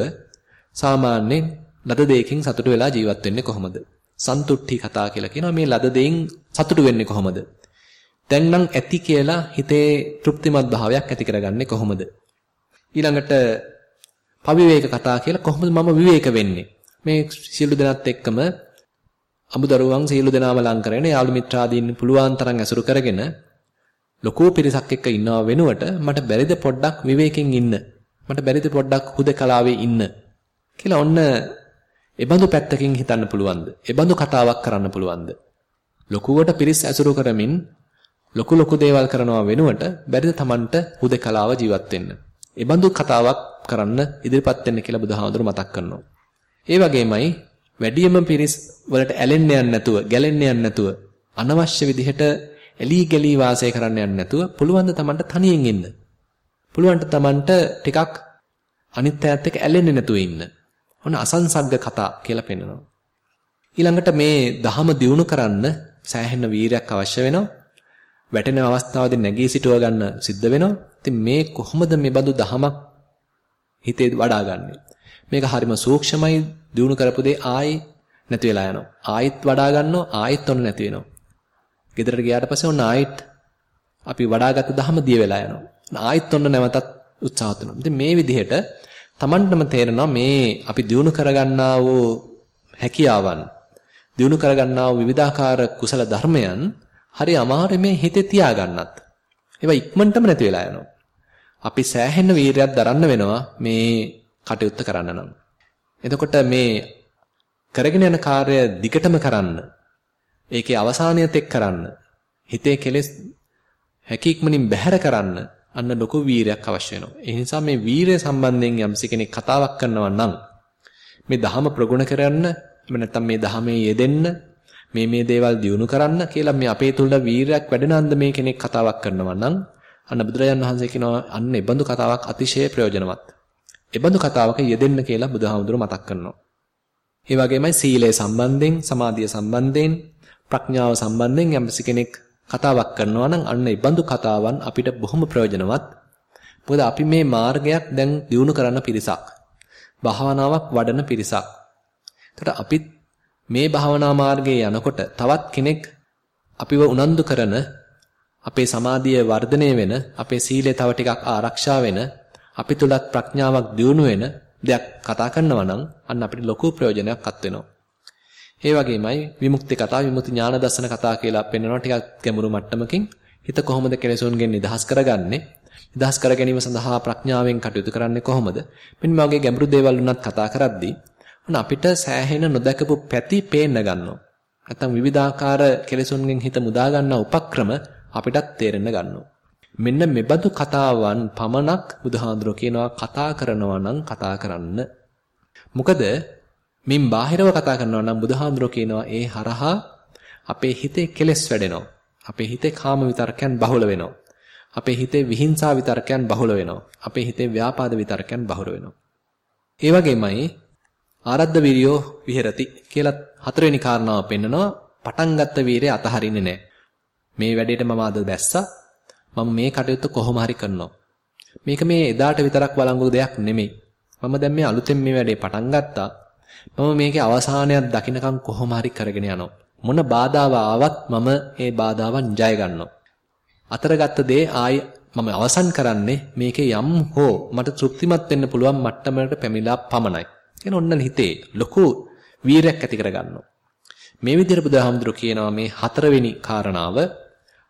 සාමාන්‍යයෙන් ලද දෙයකින් සතුටු වෙලා ජීවත් වෙන්නේ කොහොමද? සන්තුට්ටි කතා කියලා කියනවා මේ ලද දෙයින් සතුටු වෙන්නේ කොහොමද? දැන් නම් ඇති කියලා හිතේ තෘප්තිමත් භාවයක් ඇති කරගන්නේ කොහොමද? ඊළඟට පවිවේක කතා කියලා කොහොමද මම විවේක වෙන්නේ? මේ සියලු දෙනාත් එක්කම අමුදරුවන් සියලු දෙනාම ලං කරගෙන යාළු මිත්‍රාදීන් පුළුවන් තරම් ඇසුරු කරගෙන ලොකු පිරිසක් එක්ක ඉන්නව වෙනුවට මට බැරිද පොඩ්ඩක් විවේකයෙන් ඉන්න මට බැරිද පොඩ්ඩක් හුදකලාවේ ඉන්න කියලා ඔන්න එබඳු පැත්තකින් හිතන්න පුළුවන්ද? එබඳු කතාවක් කරන්න පුළුවන්ද? ලොකුවට පිරිස් ඇසුරු කරමින් ලොකු ලොකු දේවල් කරනවා වෙනුවට බැරිද Tamanට හුදකලාව ජීවත් වෙන්න? එබඳු කතාවක් කරන්න ඉදිරිපත් වෙන්න කියලා බුදුහාමුදුරු මතක් කරනවා. ඒ වගේමයි වැඩියම පිරිස් වලට ඇලෙන්න යන්නේ නැතුව, ගැලෙන්න යන්නේ නැතුව, අනවශ්‍ය විදිහට එලී ගලී වාසය කරන්න යන්නේ නැතුව පුළුවන් ද Tamanට තනියෙන් ඉන්න. පුළුවන් තමන්ට ටිකක් අනිත් පැත්තත් එක්ක ඇලෙන්නේ නැතුව ඉන්න. ඔන්න අසංසග්ග කතා කියලා පෙන්නනවා. ඊළඟට මේ දහම දියුණු කරන්න සෑහෙන වීරයක් අවශ්‍ය වෙනවා. වැටෙන අවස්ථාවේදී නැගී සිටව ගන්න සිද්ධ වෙනවා. ඉතින් මේ කොහොමද මේ බඳු දහමක් හිතේ වඩාගන්නේ? මේක හරිම සූක්ෂමයි දියුණු කරපු දේ ආයි නැති වෙලා යනවා. ආයිත් වඩා ගන්නවා ආයිත් ඔන්න නැති වෙනවා. ගෙදරට ගියාට පස්සේ ඔන්න ආයිත් අපි වඩාගත් දහම දිය වෙලා යනවා. ආයෙත් ඔන්න නැවතත් උත්සාහත් වෙනවා. ඉතින් මේ විදිහට Tamanටම තේරෙනවා මේ අපි දිනු කරගන්නා වූ හැකියාවන් දිනු කරගන්නා වූ විවිධාකාර කුසල ධර්මයන් හරි අමාරු මේ හිතේ තියාගන්නත්. ඒවා ඉක්මනටම නැති වෙලා යනවා. අපි සෑහෙන වීරයක් දරන්න වෙනවා මේ කටයුත්ත කරන්න නම්. එතකොට මේ කරගෙන යන කාර්ය දිගටම කරන්න. ඒකේ අවසානියත් එක් කරන්න. හිතේ කෙලෙස් හැකියක්මනින් බැහැර කරන්න අන්න ලොකු වීරයක් අවශ්‍ය වෙනවා. ඒ නිසා මේ වීරය සම්බන්ධයෙන් යම්සි කෙනෙක් කතාවක් කරනවා නම් මේ දහම ප්‍රගුණ කරන්න එහෙම නැත්නම් මේ දහමේ යෙදෙන්න මේ මේ දේවල් දියුණු කරන්න කියලා මේ අපේ තුල වීරයක් වැඩෙන අන්ද මේ කෙනෙක් කතාවක් කරනවා නම් අන්න බුදුරජාන් වහන්සේ කියනවා අන්න ඒ බඳු කතාවක් අතිශය ප්‍රයෝජනවත්. ඒ බඳු කතාවක යෙදෙන්න කියලා බුදුහාමුදුරුවෝ මතක් කරනවා. ඒ වගේමයි සීලය සම්බන්ධයෙන්, සමාධිය සම්බන්ධයෙන්, ප්‍රඥාව සම්බන්ධයෙන් යම්සි කෙනෙක් කතාවක් කරනවා නම් අන්න ඒ බඳු කතාවන් අපිට බොහොම ප්‍රයෝජනවත්. මොකද අපි මේ මාර්ගයක් දැන් දියුණු කරන්න පිරිසක්. භාවනාවක් වඩන පිරිසක්. එතකොට අපිත් මේ භාවනා මාර්ගයේ යනකොට තවත් කෙනෙක් අපිව උනන්දු කරන අපේ සමාධිය වර්ධනය වෙන අපේ සීලය තව ටිකක් ආරක්ෂා වෙන අපි තුලත් ප්‍රඥාවක් දියුණු වෙන දෙයක් කතා කරනවා නම් අන්න අපිට ලොකු ප්‍රයෝජනයක් අත් වෙනවා. ඒ වගේමයි විමුක්ති කතා විමුක්ති ඥාන දර්ශන කතා කියලා පෙන්වනවා ටිකක් ගැඹුරු මට්ටමකින්. හිත කොහොමද කෙලෙසුන්ගෙන් නිදහස් කරගන්නේ? නිදහස් කර ගැනීම සඳහා ප්‍රඥාවෙන් කටයුතු කරන්නේ කොහොමද? මෙන්න මේ වගේ ගැඹුරු දේවල් උනත් කතා කරද්දී ඔන්න අපිට සෑහෙන නොදකපු පැති පේන්න ගන්නවා. නැත්තම් විවිධාකාර කෙලෙසුන්ගෙන් හිත මුදා ගන්නා උපක්‍රම අපිටත් තේරෙන්න ගන්නවා. මෙන්න මෙබඳු කතාවන් පමණක් බුදුහාඳුරෝ කියනවා කතා කරනවා නම් කතා කරන්න මොකද මින් බාහිරව කතා කරනවා නම් බුදුහාමුදුරෝ කියනවා ඒ හරහා අපේ හිතේ කෙලෙස් වැඩෙනවා. අපේ හිතේ කාම විතරකයන් බහුල වෙනවා. අපේ හිතේ විහිංසා විතරකයන් බහුල වෙනවා. අපේ හිතේ ව්‍යාපාද විතරකයන් බහුල වෙනවා. ඒ වගේමයි ආරද්ධ වීරියෝ විහෙරති කියලා හතරවෙනි කාරණාව පෙන්නනවා පටන් ගත්ත වීරය අතහරින්නේ නැහැ. මේ වැඩේට මම අද දැස්සා. මම මේ කටයුත්ත කොහොම හරි කරනවා. මේක මේ එදාට විතරක් වළංගු දෙයක් නෙමෙයි. මම දැන් මේ අලුතෙන් මේ වැඩේ පටන් ගත්තා. මම මේකේ අවසානයක් දකින්නකම් කොහොම හරි කරගෙන යනවා. මොන බාධාව ආවත් මම ඒ බාධාවන් ජය ගන්නවා. අතරගත්ත දේ ආයි මම අවසන් කරන්නේ මේකේ යම් හෝ මට තෘප්තිමත් වෙන්න පුළුවන් මට්ටමකට පැමිණලා පමණයි. කියන ඔන්න හිතේ ලොකු වීරයක් ඇති කරගන්නවා. මේ විදිහට බුදුහාමුදුරු කියනවා මේ හතරවෙනි කාරණාව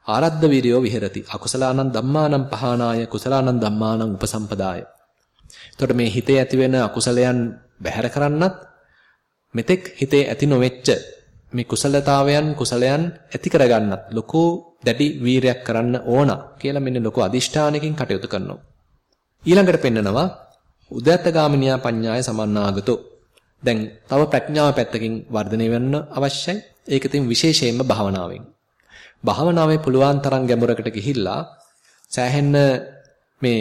ආරද්ධ විරියෝ විහෙරති. අකුසලානං ධම්මානං පහනාය කුසලානං ධම්මානං උපසම්පදාය. එතකොට මේ හිතේ ඇතිවෙන අකුසලයන් බැහැර කරන්නත් මෙතෙක් හිතේ ඇති නොවෙච්ච මේ කුසලතාවයන් කුසලයන් ඇති කරගන්නත් ලොකු දැඩි වීරයක් කරන්න ඕන කියලා මෙන්න ලොකු අදිෂ්ඨානයකින් කටයුතු කරනවා. ඊළඟට පෙන්නනවා උද්‍යත්ත ගාමිනියා පඤ්ඤාය සමන්නාගතෝ. දැන් තව ප්‍රඥාව පැත්තකින් වර්ධනය වෙන්න අවශ්‍යයි. ඒක ඉතින් විශේෂයෙන්ම භාවනාවෙන්. භාවනාවේ පුළුවන් තරම් ගැඹුරකට ගිහිල්ලා සෑහෙන්න මේ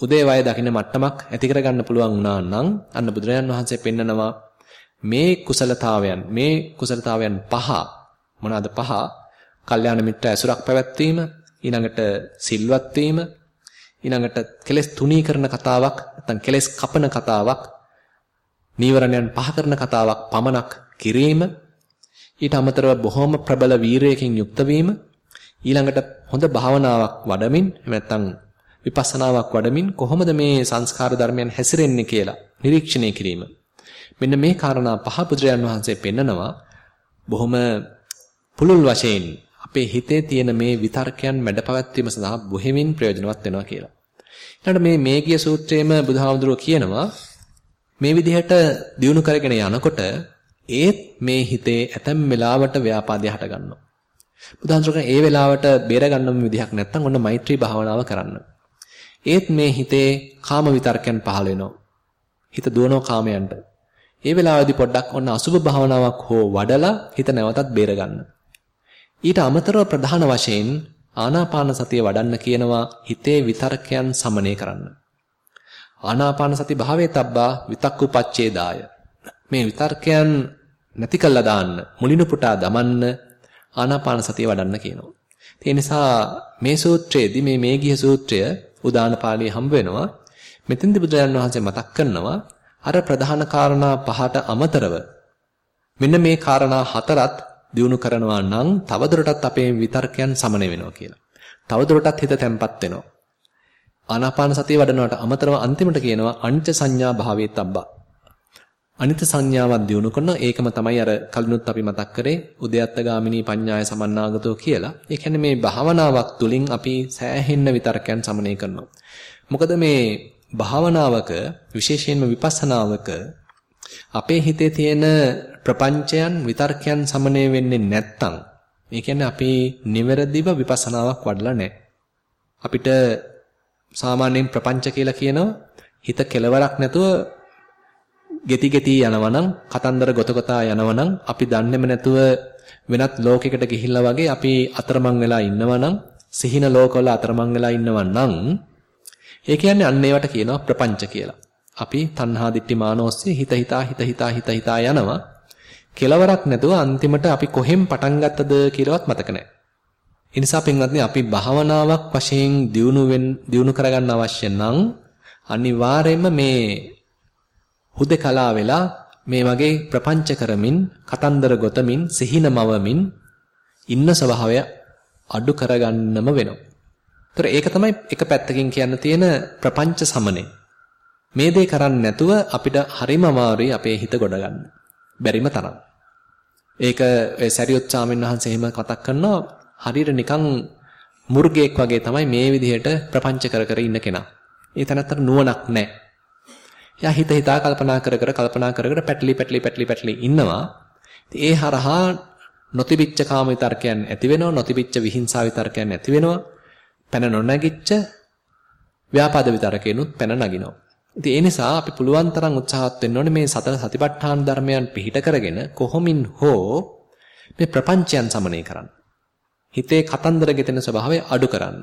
උදේවය දකින්න මට්ටමක් ඇති කරගන්න පුළුවන් වුණා නම් අන්න බුදුරජාන් වහන්සේ පෙන්නනවා මේ කුසලතාවයන් මේ කුසලතාවයන් පහ මොනවාද පහ? කල්යාණ මිත්‍ර ඇසුරක් පැවැත්වීම, ඊළඟට සිල්වත් වීම, ඊළඟට කෙලෙස් තුනී කරන කතාවක්, නැත්නම් කෙලෙස් කපන කතාවක්, නීවරණයන් පහ කරන කතාවක් පමණක් කිරීම, ඊට අමතරව බොහොම ප්‍රබල වීරයකින් යුක්ත වීම, ඊළඟට හොඳ භාවනාවක් වඩමින්, නැත්නම් විපස්සනාවක් වඩමින් කොහොමද මේ සංස්කාර ධර්මයන් හැසිරෙන්නේ කියලා නිරීක්ෂණය කිරීම. මෙන්න මේ කාරණා පහ බුදුරජාන් වහන්සේ පෙන්නනවා බොහොම පුළුල් වශයෙන් අපේ හිතේ තියෙන මේ විතර්කයන් මැඩපවත්වීම සඳහා බොහෙමින් ප්‍රයෝජනවත් වෙනවා කියලා. ඊළඟට මේ මේගිය සූත්‍රයේම බුදුහාමුදුරුවෝ කියනවා මේ විදිහට දියුණු කරගෙන යනකොට ඒත් මේ හිතේ ඇතැම් වෙලාවට ව්‍යාපාදය හට ගන්නවා. බුදුහාමුදුරුවෝ ඒ වෙලාවට බේර ගන්නම විදිහක් නැත්නම් ඔන්න මෛත්‍රී භාවනාව කරන්න. ඒත් මේ හිතේ කාම විතර්කයන් පහළ වෙනවා. හිත දුවනවා කාමයන්ට. ඒ වෙලාවේදී පොඩ්ඩක් ඔන්න අසුබ භාවනාවක් හෝ වඩලා හිත නැවතත් බේර ගන්න. ඊට අමතරව ප්‍රධාන වශයෙන් ආනාපාන සතිය වඩන්න කියනවා හිතේ විතර්කයන් සමනය කරන්න. ආනාපාන සති භාවයේ තබ්බා විතක්කුපච්ඡේදාය. මේ විතර්කයන් නැති කළා දාන්න මුලිනු පුටා දමන්න ආනාපාන සතිය වඩන්න කියනවා. ඒ නිසා මේ සූත්‍රයේදී මේ මේගිය සූත්‍රය උදාන පාළියේ හම්බ වෙනවා. මෙතෙන්දී බුදුරජාණන් වහන්සේ මතක් කරනවා අර ප්‍රධාන කාරණා පහට අමතරව මෙන්න මේ කාරණා හතරත් දිනු කරනවා නම් තවදුරටත් අපේ විතර්කයන් සමනය වෙනවා කියලා. තවදුරටත් හිත තැම්පත් වෙනවා. ආනාපාන සතිය වඩනවට අමතරව අන්තිමට කියනවා අනිත්‍ය සංඥා භාවයේ තබ්බා. අනිත්‍ය සංඥාවක් දිනු කරන ඒකම තමයි අර කලිනුත් අපි මතක් කරේ උද්‍යත්ත ගාමිනී පඤ්ඤාය සමන්නාගතෝ කියලා. ඒ කියන්නේ මේ භාවනාවක් තුලින් අපි සෑහෙන්න විතර්කයන් සමනය කරනවා. මොකද මේ භාවනාවක විශේෂයෙන්ම විපස්සනාවක අපේ හිතේ තියෙන ප්‍රපංචයන් විතර්කයන් සමනය වෙන්නේ නැත්තම් ඒ කියන්නේ අපි නිවැරදිව විපස්සනාවක් වඩලා නැහැ. අපිට සාමාන්‍යයෙන් ප්‍රපංච කියලා කියනවා හිත කෙලවරක් නැතුව ගෙති ගෙති යනවනම් කතන්දර ගොතකතා යනවනම් අපි දන්නේම නැතුව වෙනත් ලෝකයකට ගිහිල්ලා වගේ අපි අතරමං වෙලා ඉන්නවනම් සිහින ලෝකවල අතරමං වෙලා ඉන්නවනම් ඒ කියන්නේ අන්න ඒවට කියනවා ප්‍රපංච කියලා. අපි තණ්හා දිට්ඨි මානෝස්සේ හිත හිතා හිත හිතා හිත හිතා යනවා. කෙලවරක් නැතුව අන්තිමට අපි කොහෙන් පටන් ගත්තද කියලාවත් මතක නැහැ. ඒ නිසා පින්වත්නි අපි භාවනාවක් වශයෙන් දියුණු වෙන් දියුණු කරගන්න අවශ්‍ය නම් අනිවාර්යයෙන්ම මේ හුදකලා වෙලා මේ වගේ ප්‍රපංච කරමින් කතන්දර ගොතමින් සිහිනමවමින් ඉන්න ස්වභාවය අඩු කරගන්නම වෙනවා. ඒතර ඒක තමයි එක පැත්තකින් කියන්න තියෙන ප්‍රපංච සමනේ. මේ දේ කරන්නේ නැතුව අපිට හරිම අමාරුයි අපේ හිත ගොඩ ගන්න. බැරිම තරම්. ඒක ඒ සරියොත් සාමින් වහන්සේ එහෙම කතා කරනවා හරියට නිකන් මුර්ගෙක් වගේ තමයි මේ විදිහට ප්‍රපංච කර කර ඉන්න කෙනා. ඒ තැනත්තර නුවණක් නැහැ. එයා හිත හිතා කල්පනා කර කර කල්පනා කර කර පැටලි පැටලි පැටලි පැටලි ඉන්නවා. ඒ හරහා නොතිබිච්ච කාම විතර්කයන් ඇති වෙනවා නොතිබිච්ච විහිංසාව විතර්කයන් ඇති වෙනවා පැන නොනැගිච්ච ව්‍යාපාද විතරකේනුත් පැන නගිනවා. ඉතින් ඒ නිසා අපි පුළුවන් තරම් උත්සාහත් වෙන්න ඕනේ මේ සතර සතිපට්ඨාන ධර්මයන් පිළිහිට කරගෙන කොහොමින් හෝ මේ ප්‍රපංචයන් සමනය කරන්න. හිතේ කතන්දර ගෙතෙන ස්වභාවය අඩු කරන්න.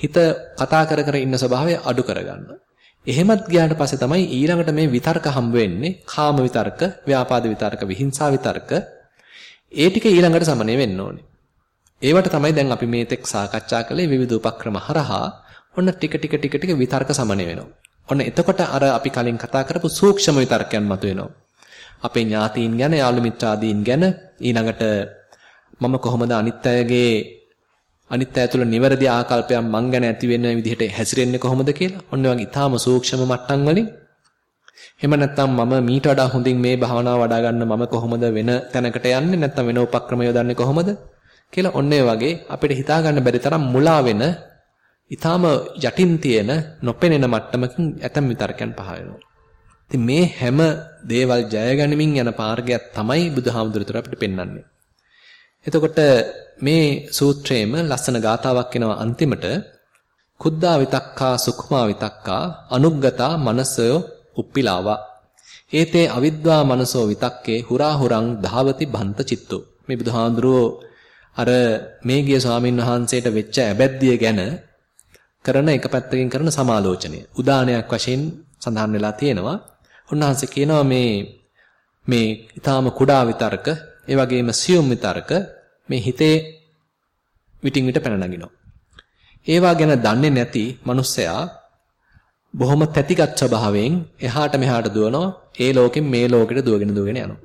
හිත කතා කර කර ඉන්න ස්වභාවය අඩු කරගන්න. එහෙමත් ගියාට පස්සේ තමයි ඊළඟට මේ විතර්ක හම්බ වෙන්නේ. කාම විතර්ක, ව්‍යාපාද විතර්ක, විහිංසා විතර්ක. ඒ ටික ඊළඟට සමනය වෙන්න ඕනේ. ඒවට තමයි දැන් අපි මේ තෙක් සාකච්ඡා කළේ විවිධ උපක්‍රම හරහා ඔන්න ටික ටික ටික ටික විතර්ක සමනය වෙනවා. ඔන්න එතකොට අර අපි කලින් කතා කරපු සූක්ෂම විතර්කයන් මතුවෙනවා. අපේ ඥාතීන් ගැන, යාළු මිත්‍රාදීන් ගැන ඊළඟට මම කොහොමද අනිත් අයගේ අනිත් අය තුළ නිවැරදි ආකල්පයක් මං ගැන ඇති වෙන විදිහට හැසිරෙන්නේ කොහොමද කියලා. ඔන්න වගේ ඊටාම සූක්ෂම මට්ටම් වලින් එහෙම නැත්නම් මම මීට වඩා හොඳින් මේ භාවනාව වඩා ගන්න මම කොහොමද වෙන තැනකට යන්නේ නැත්නම් වෙන උපක්‍රම යොදන්නේ කොහොමද කියලා ඔන්න වගේ අපිට හිතා ගන්න බැරි තරම් මුලා වෙන ඊටාම යටින් තියෙන නොපෙනෙන මට්ටමකින් ඇතම් විතර්කයන් පහළ වෙනවා. ඉතින් මේ හැම දේවල් ජයගනිමින් යන පාර්ගයක් තමයි බුදුහාමුදුරුවෝ අපිට පෙන්වන්නේ. එතකොට මේ සූත්‍රයේම ලස්සන ගාතාවක් එනවා අන්තිමට. කුද්දා විතක්කා සුඛමා විතක්කා අනුග්ගතා මනසයෝ උප්පිලාවා. ඒතේ අවිද්වා මනසෝ විතක්කේ හුරා හුරං ධාවති බන්ත චිත්තෝ. මේ බුදුහාඳුරෝ අර මේ ගිය ස්වාමින් වහන්සේට වෙච්ච ඇබැද්දිය ගැන කරන එක පැත්තකින් කරන සමාලෝචනය. උදානයක් වශයෙන් සඳහන් වෙලා තියෙනවා. උන්වහන්සේ කියනවා මේ මේ ඊටාම කුඩා විතර්ක ඒ වගේම සියුම් විතර්ක මේ හිතේ විටින් විට පැන නගිනවා ඒවා ගැන දන්නේ නැති මිනිස්සයා බොහොම තැතිගත් ස්වභාවයෙන් එහාට මෙහාට දුවනවා. ඒ ලෝකෙන් මේ ලෝකෙට දුවගෙන දුවගෙන යනවා.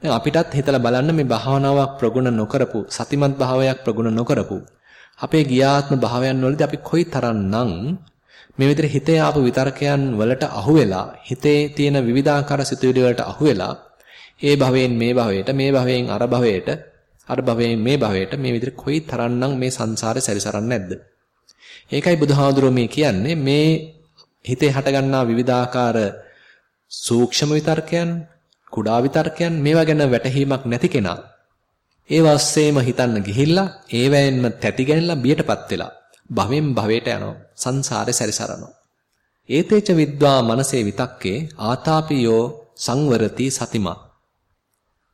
දැන් අපිටත් හිතලා බලන්න මේ භාවනාවක් ප්‍රගුණ නොකරපු, සතිමත් භාවයක් ප්‍රගුණ නොකරපු අපේ ගියාත්ම භාවයන් වලදී අපි කොයි තරම්නම් මේ විදිහට හිතේ ආපු විතර්කයන් වලට අහු වෙලා හිතේ තියෙන විවිධාකාර සිතුවිලි වලට අහු වෙලා ඒ භවයෙන් මේ භවයට මේ භවයෙන් අර භවයට අර භවයෙන් මේ භවයට මේ විදිහට කොයි තරම්නම් මේ සංසාරේ සැරිසරන්නේ නැද්ද? ඒකයි බුදුහාඳුරෝ මේ කියන්නේ මේ හිතේ හටගන්නා විවිධාකාර සූක්ෂම විතර්කයන්, කුඩා විතර්කයන් මේවා ගැන වැටහීමක් නැති කෙනා. ඒ වස්සේම හිතන්න ගිහිල්ලා ඒවැයෙන්ම තැති ගැනලා බියටපත් වෙලා භවෙන් භවයට යනවා සංසාරේ සැරිසරනවා. ඒතේච විද්වා මනසේ විතක්කේ ආතාපියෝ සංවරති සතිමා.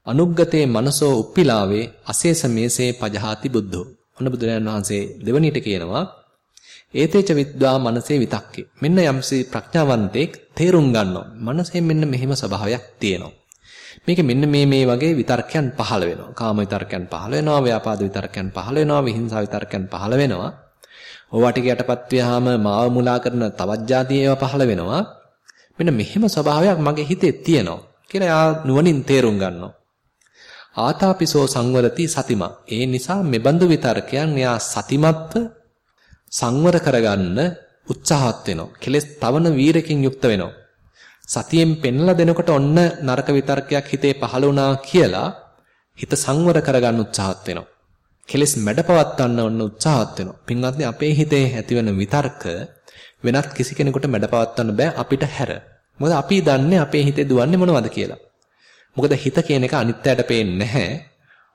අනුග්ගතේ මනසෝ උප්පිලාවේ අසේස මේසේ පජහාති බුද්ධෝ ඔන්න බුදුරජාණන් වහන්සේ දෙවණීට කියනවා ඒතේච විද්වා මනසේ විතක්කේ. මෙන්න යම්සි ප්‍රඥාවන්තෙක් තේරුම් ගන්නවා. මනසේ මෙන්න මෙහෙම ස්වභාවයක් තියෙනවා. මේක මෙන්න මේ මේ වගේ විතර්කයන් පහළ වෙනවා. කාම විතර්කයන් පහළ වෙනවා, ව්‍යාපාද විතර්කයන් පහළ වෙනවා, විහිංසාව විතර්කයන් පහළ වෙනවා. ඕවා ටික යටපත් ව්‍යාම මාව මුලා කරන තවත් જાති ඒවා පහළ වෙනවා. මෙන්න මෙහෙම ස්වභාවයක් මගේ හිතේ තියෙනවා කියලා යා නුවණින් තේරුම් ගන්නවා. ආතාපිසෝ සංවරති සතිමා. ඒ නිසා මෙබඳු විතර්කයන් යා සතිමත්ව සංවර කරගන්න උත්සාහත් වෙනවා. කෙලස් තවන වීරකින් යුක්ත වෙනවා. සතියෙන් පෙන්ලා දෙනකොට ඔන්න නරක විතර්කයක් හිතේ පහළ වුණා කියලා හිත සංවර කරගන්න උත්සාහත් වෙනවා. කෙලස් මැඩපවත්වන්න ඔන්න උත්සාහත් වෙනවා. පින්වත්නි අපේ හිතේ ඇතිවන විතර්ක වෙනත් කිසි කෙනෙකුට මැඩපවත්වන්න බෑ අපිට හැර. මොකද අපි දන්නේ අපේ හිතේ දුවන්නේ මොනවද කියලා. මොකද හිත කියන එක අනිත්‍යයට පේන්නේ නැහැ.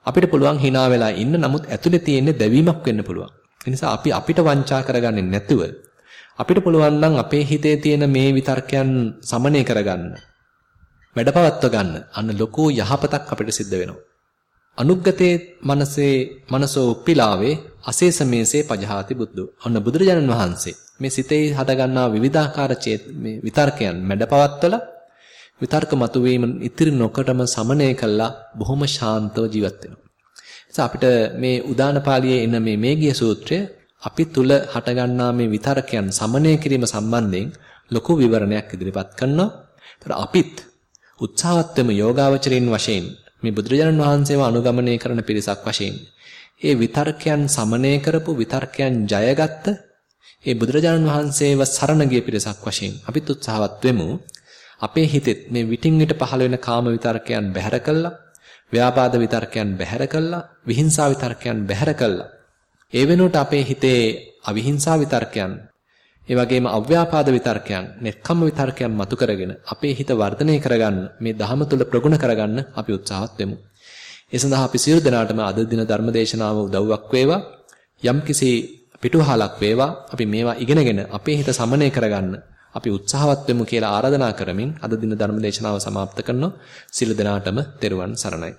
අපිට පුළුවන් hina වෙලා ඉන්න නමුත් ඇතුලේ තියෙන දැවීමක් වෙන්න පුළුවන්. ඒ නිසා අපි අපිට වංචා කරගන්නේ නැතුව අපිට පුළුවන් නම් අපේ හිතේ තියෙන මේ විතර්කයන් සමනය කරගන්න. වැඩපවත්ව ගන්න. අන්න ලොකෝ යහපතක් අපිට සිද්ධ වෙනවා. අනුග්ගතේ මනසේ මනසෝ උප්පිලාවේ අසේස මේසේ පජහාති බුද්ධෝ. අන්න බුදුරජාණන් වහන්සේ මේ සිතේ හටගන්නා විවිධාකාර මේ විතර්කයන් මැඩපවත්වලා විතර්ක මතුවීම ඉතිරි නොකටම සමනය කළා බොහොම ශාන්තව ජීවත් වෙනවා. අපිට මේ උදාන පාළියේ එන මේ මේගිය සූත්‍රය අපි තුල හටගන්නා මේ විතරකයන් සමනය කිරීම සම්බන්ධයෙන් ලොකු විවරණයක් ඉදිරිපත් කරනවා. ඒතර අපිත් උත්සාහවත් වෙමු යෝගාවචරින් වශයෙන් මේ බුදුරජාණන් වහන්සේව අනුගමනය කරන පිරිසක් වශයෙන් ඒ විතර්කයන් සමනය කරපු විතර්කයන් ජයගත්ත ඒ බුදුරජාණන් වහන්සේව සරණ ගිය පිරිසක් වශයෙන් අපිත් උත්සාහවත් වෙමු අපේ හිතෙත් මේ විටින් විට පහළ වෙන කාම විතර්කයන් බැහැර කළා ව්‍යාපාද විතර්කයන් බැහැර කළා, විහිංසා විතර්කයන් බැහැර කළා. ඒ වෙනුවට අපේ හිතේ අවිහිංසා විතර්කයන්, ඒ වගේම අව්‍යාපාද විතර්කයන්, නෙක්ඛම්ම විතර්කයන් මතු කරගෙන අපේ හිත වර්ධනය කරගන්න, මේ ධහම තුල ප්‍රගුණ කරගන්න අපි උත්සාහත් වෙමු. ඒ සඳහා අපි සියලු දෙනාටම අද දින ධර්මදේශනාව උදව්වක් වේවා. යම්කිසි පිටුහලක් වේවා. අපි මේවා ඉගෙනගෙන අපේ හිත සමනය කරගන්න අපි උත්සාහවත් වෙමු කියලා ආරාධනා කරමින් අද දින ධර්මදේශනාව સમાપ્ત කරනවා. සියලු දෙනාටම තෙරුවන් සරණයි.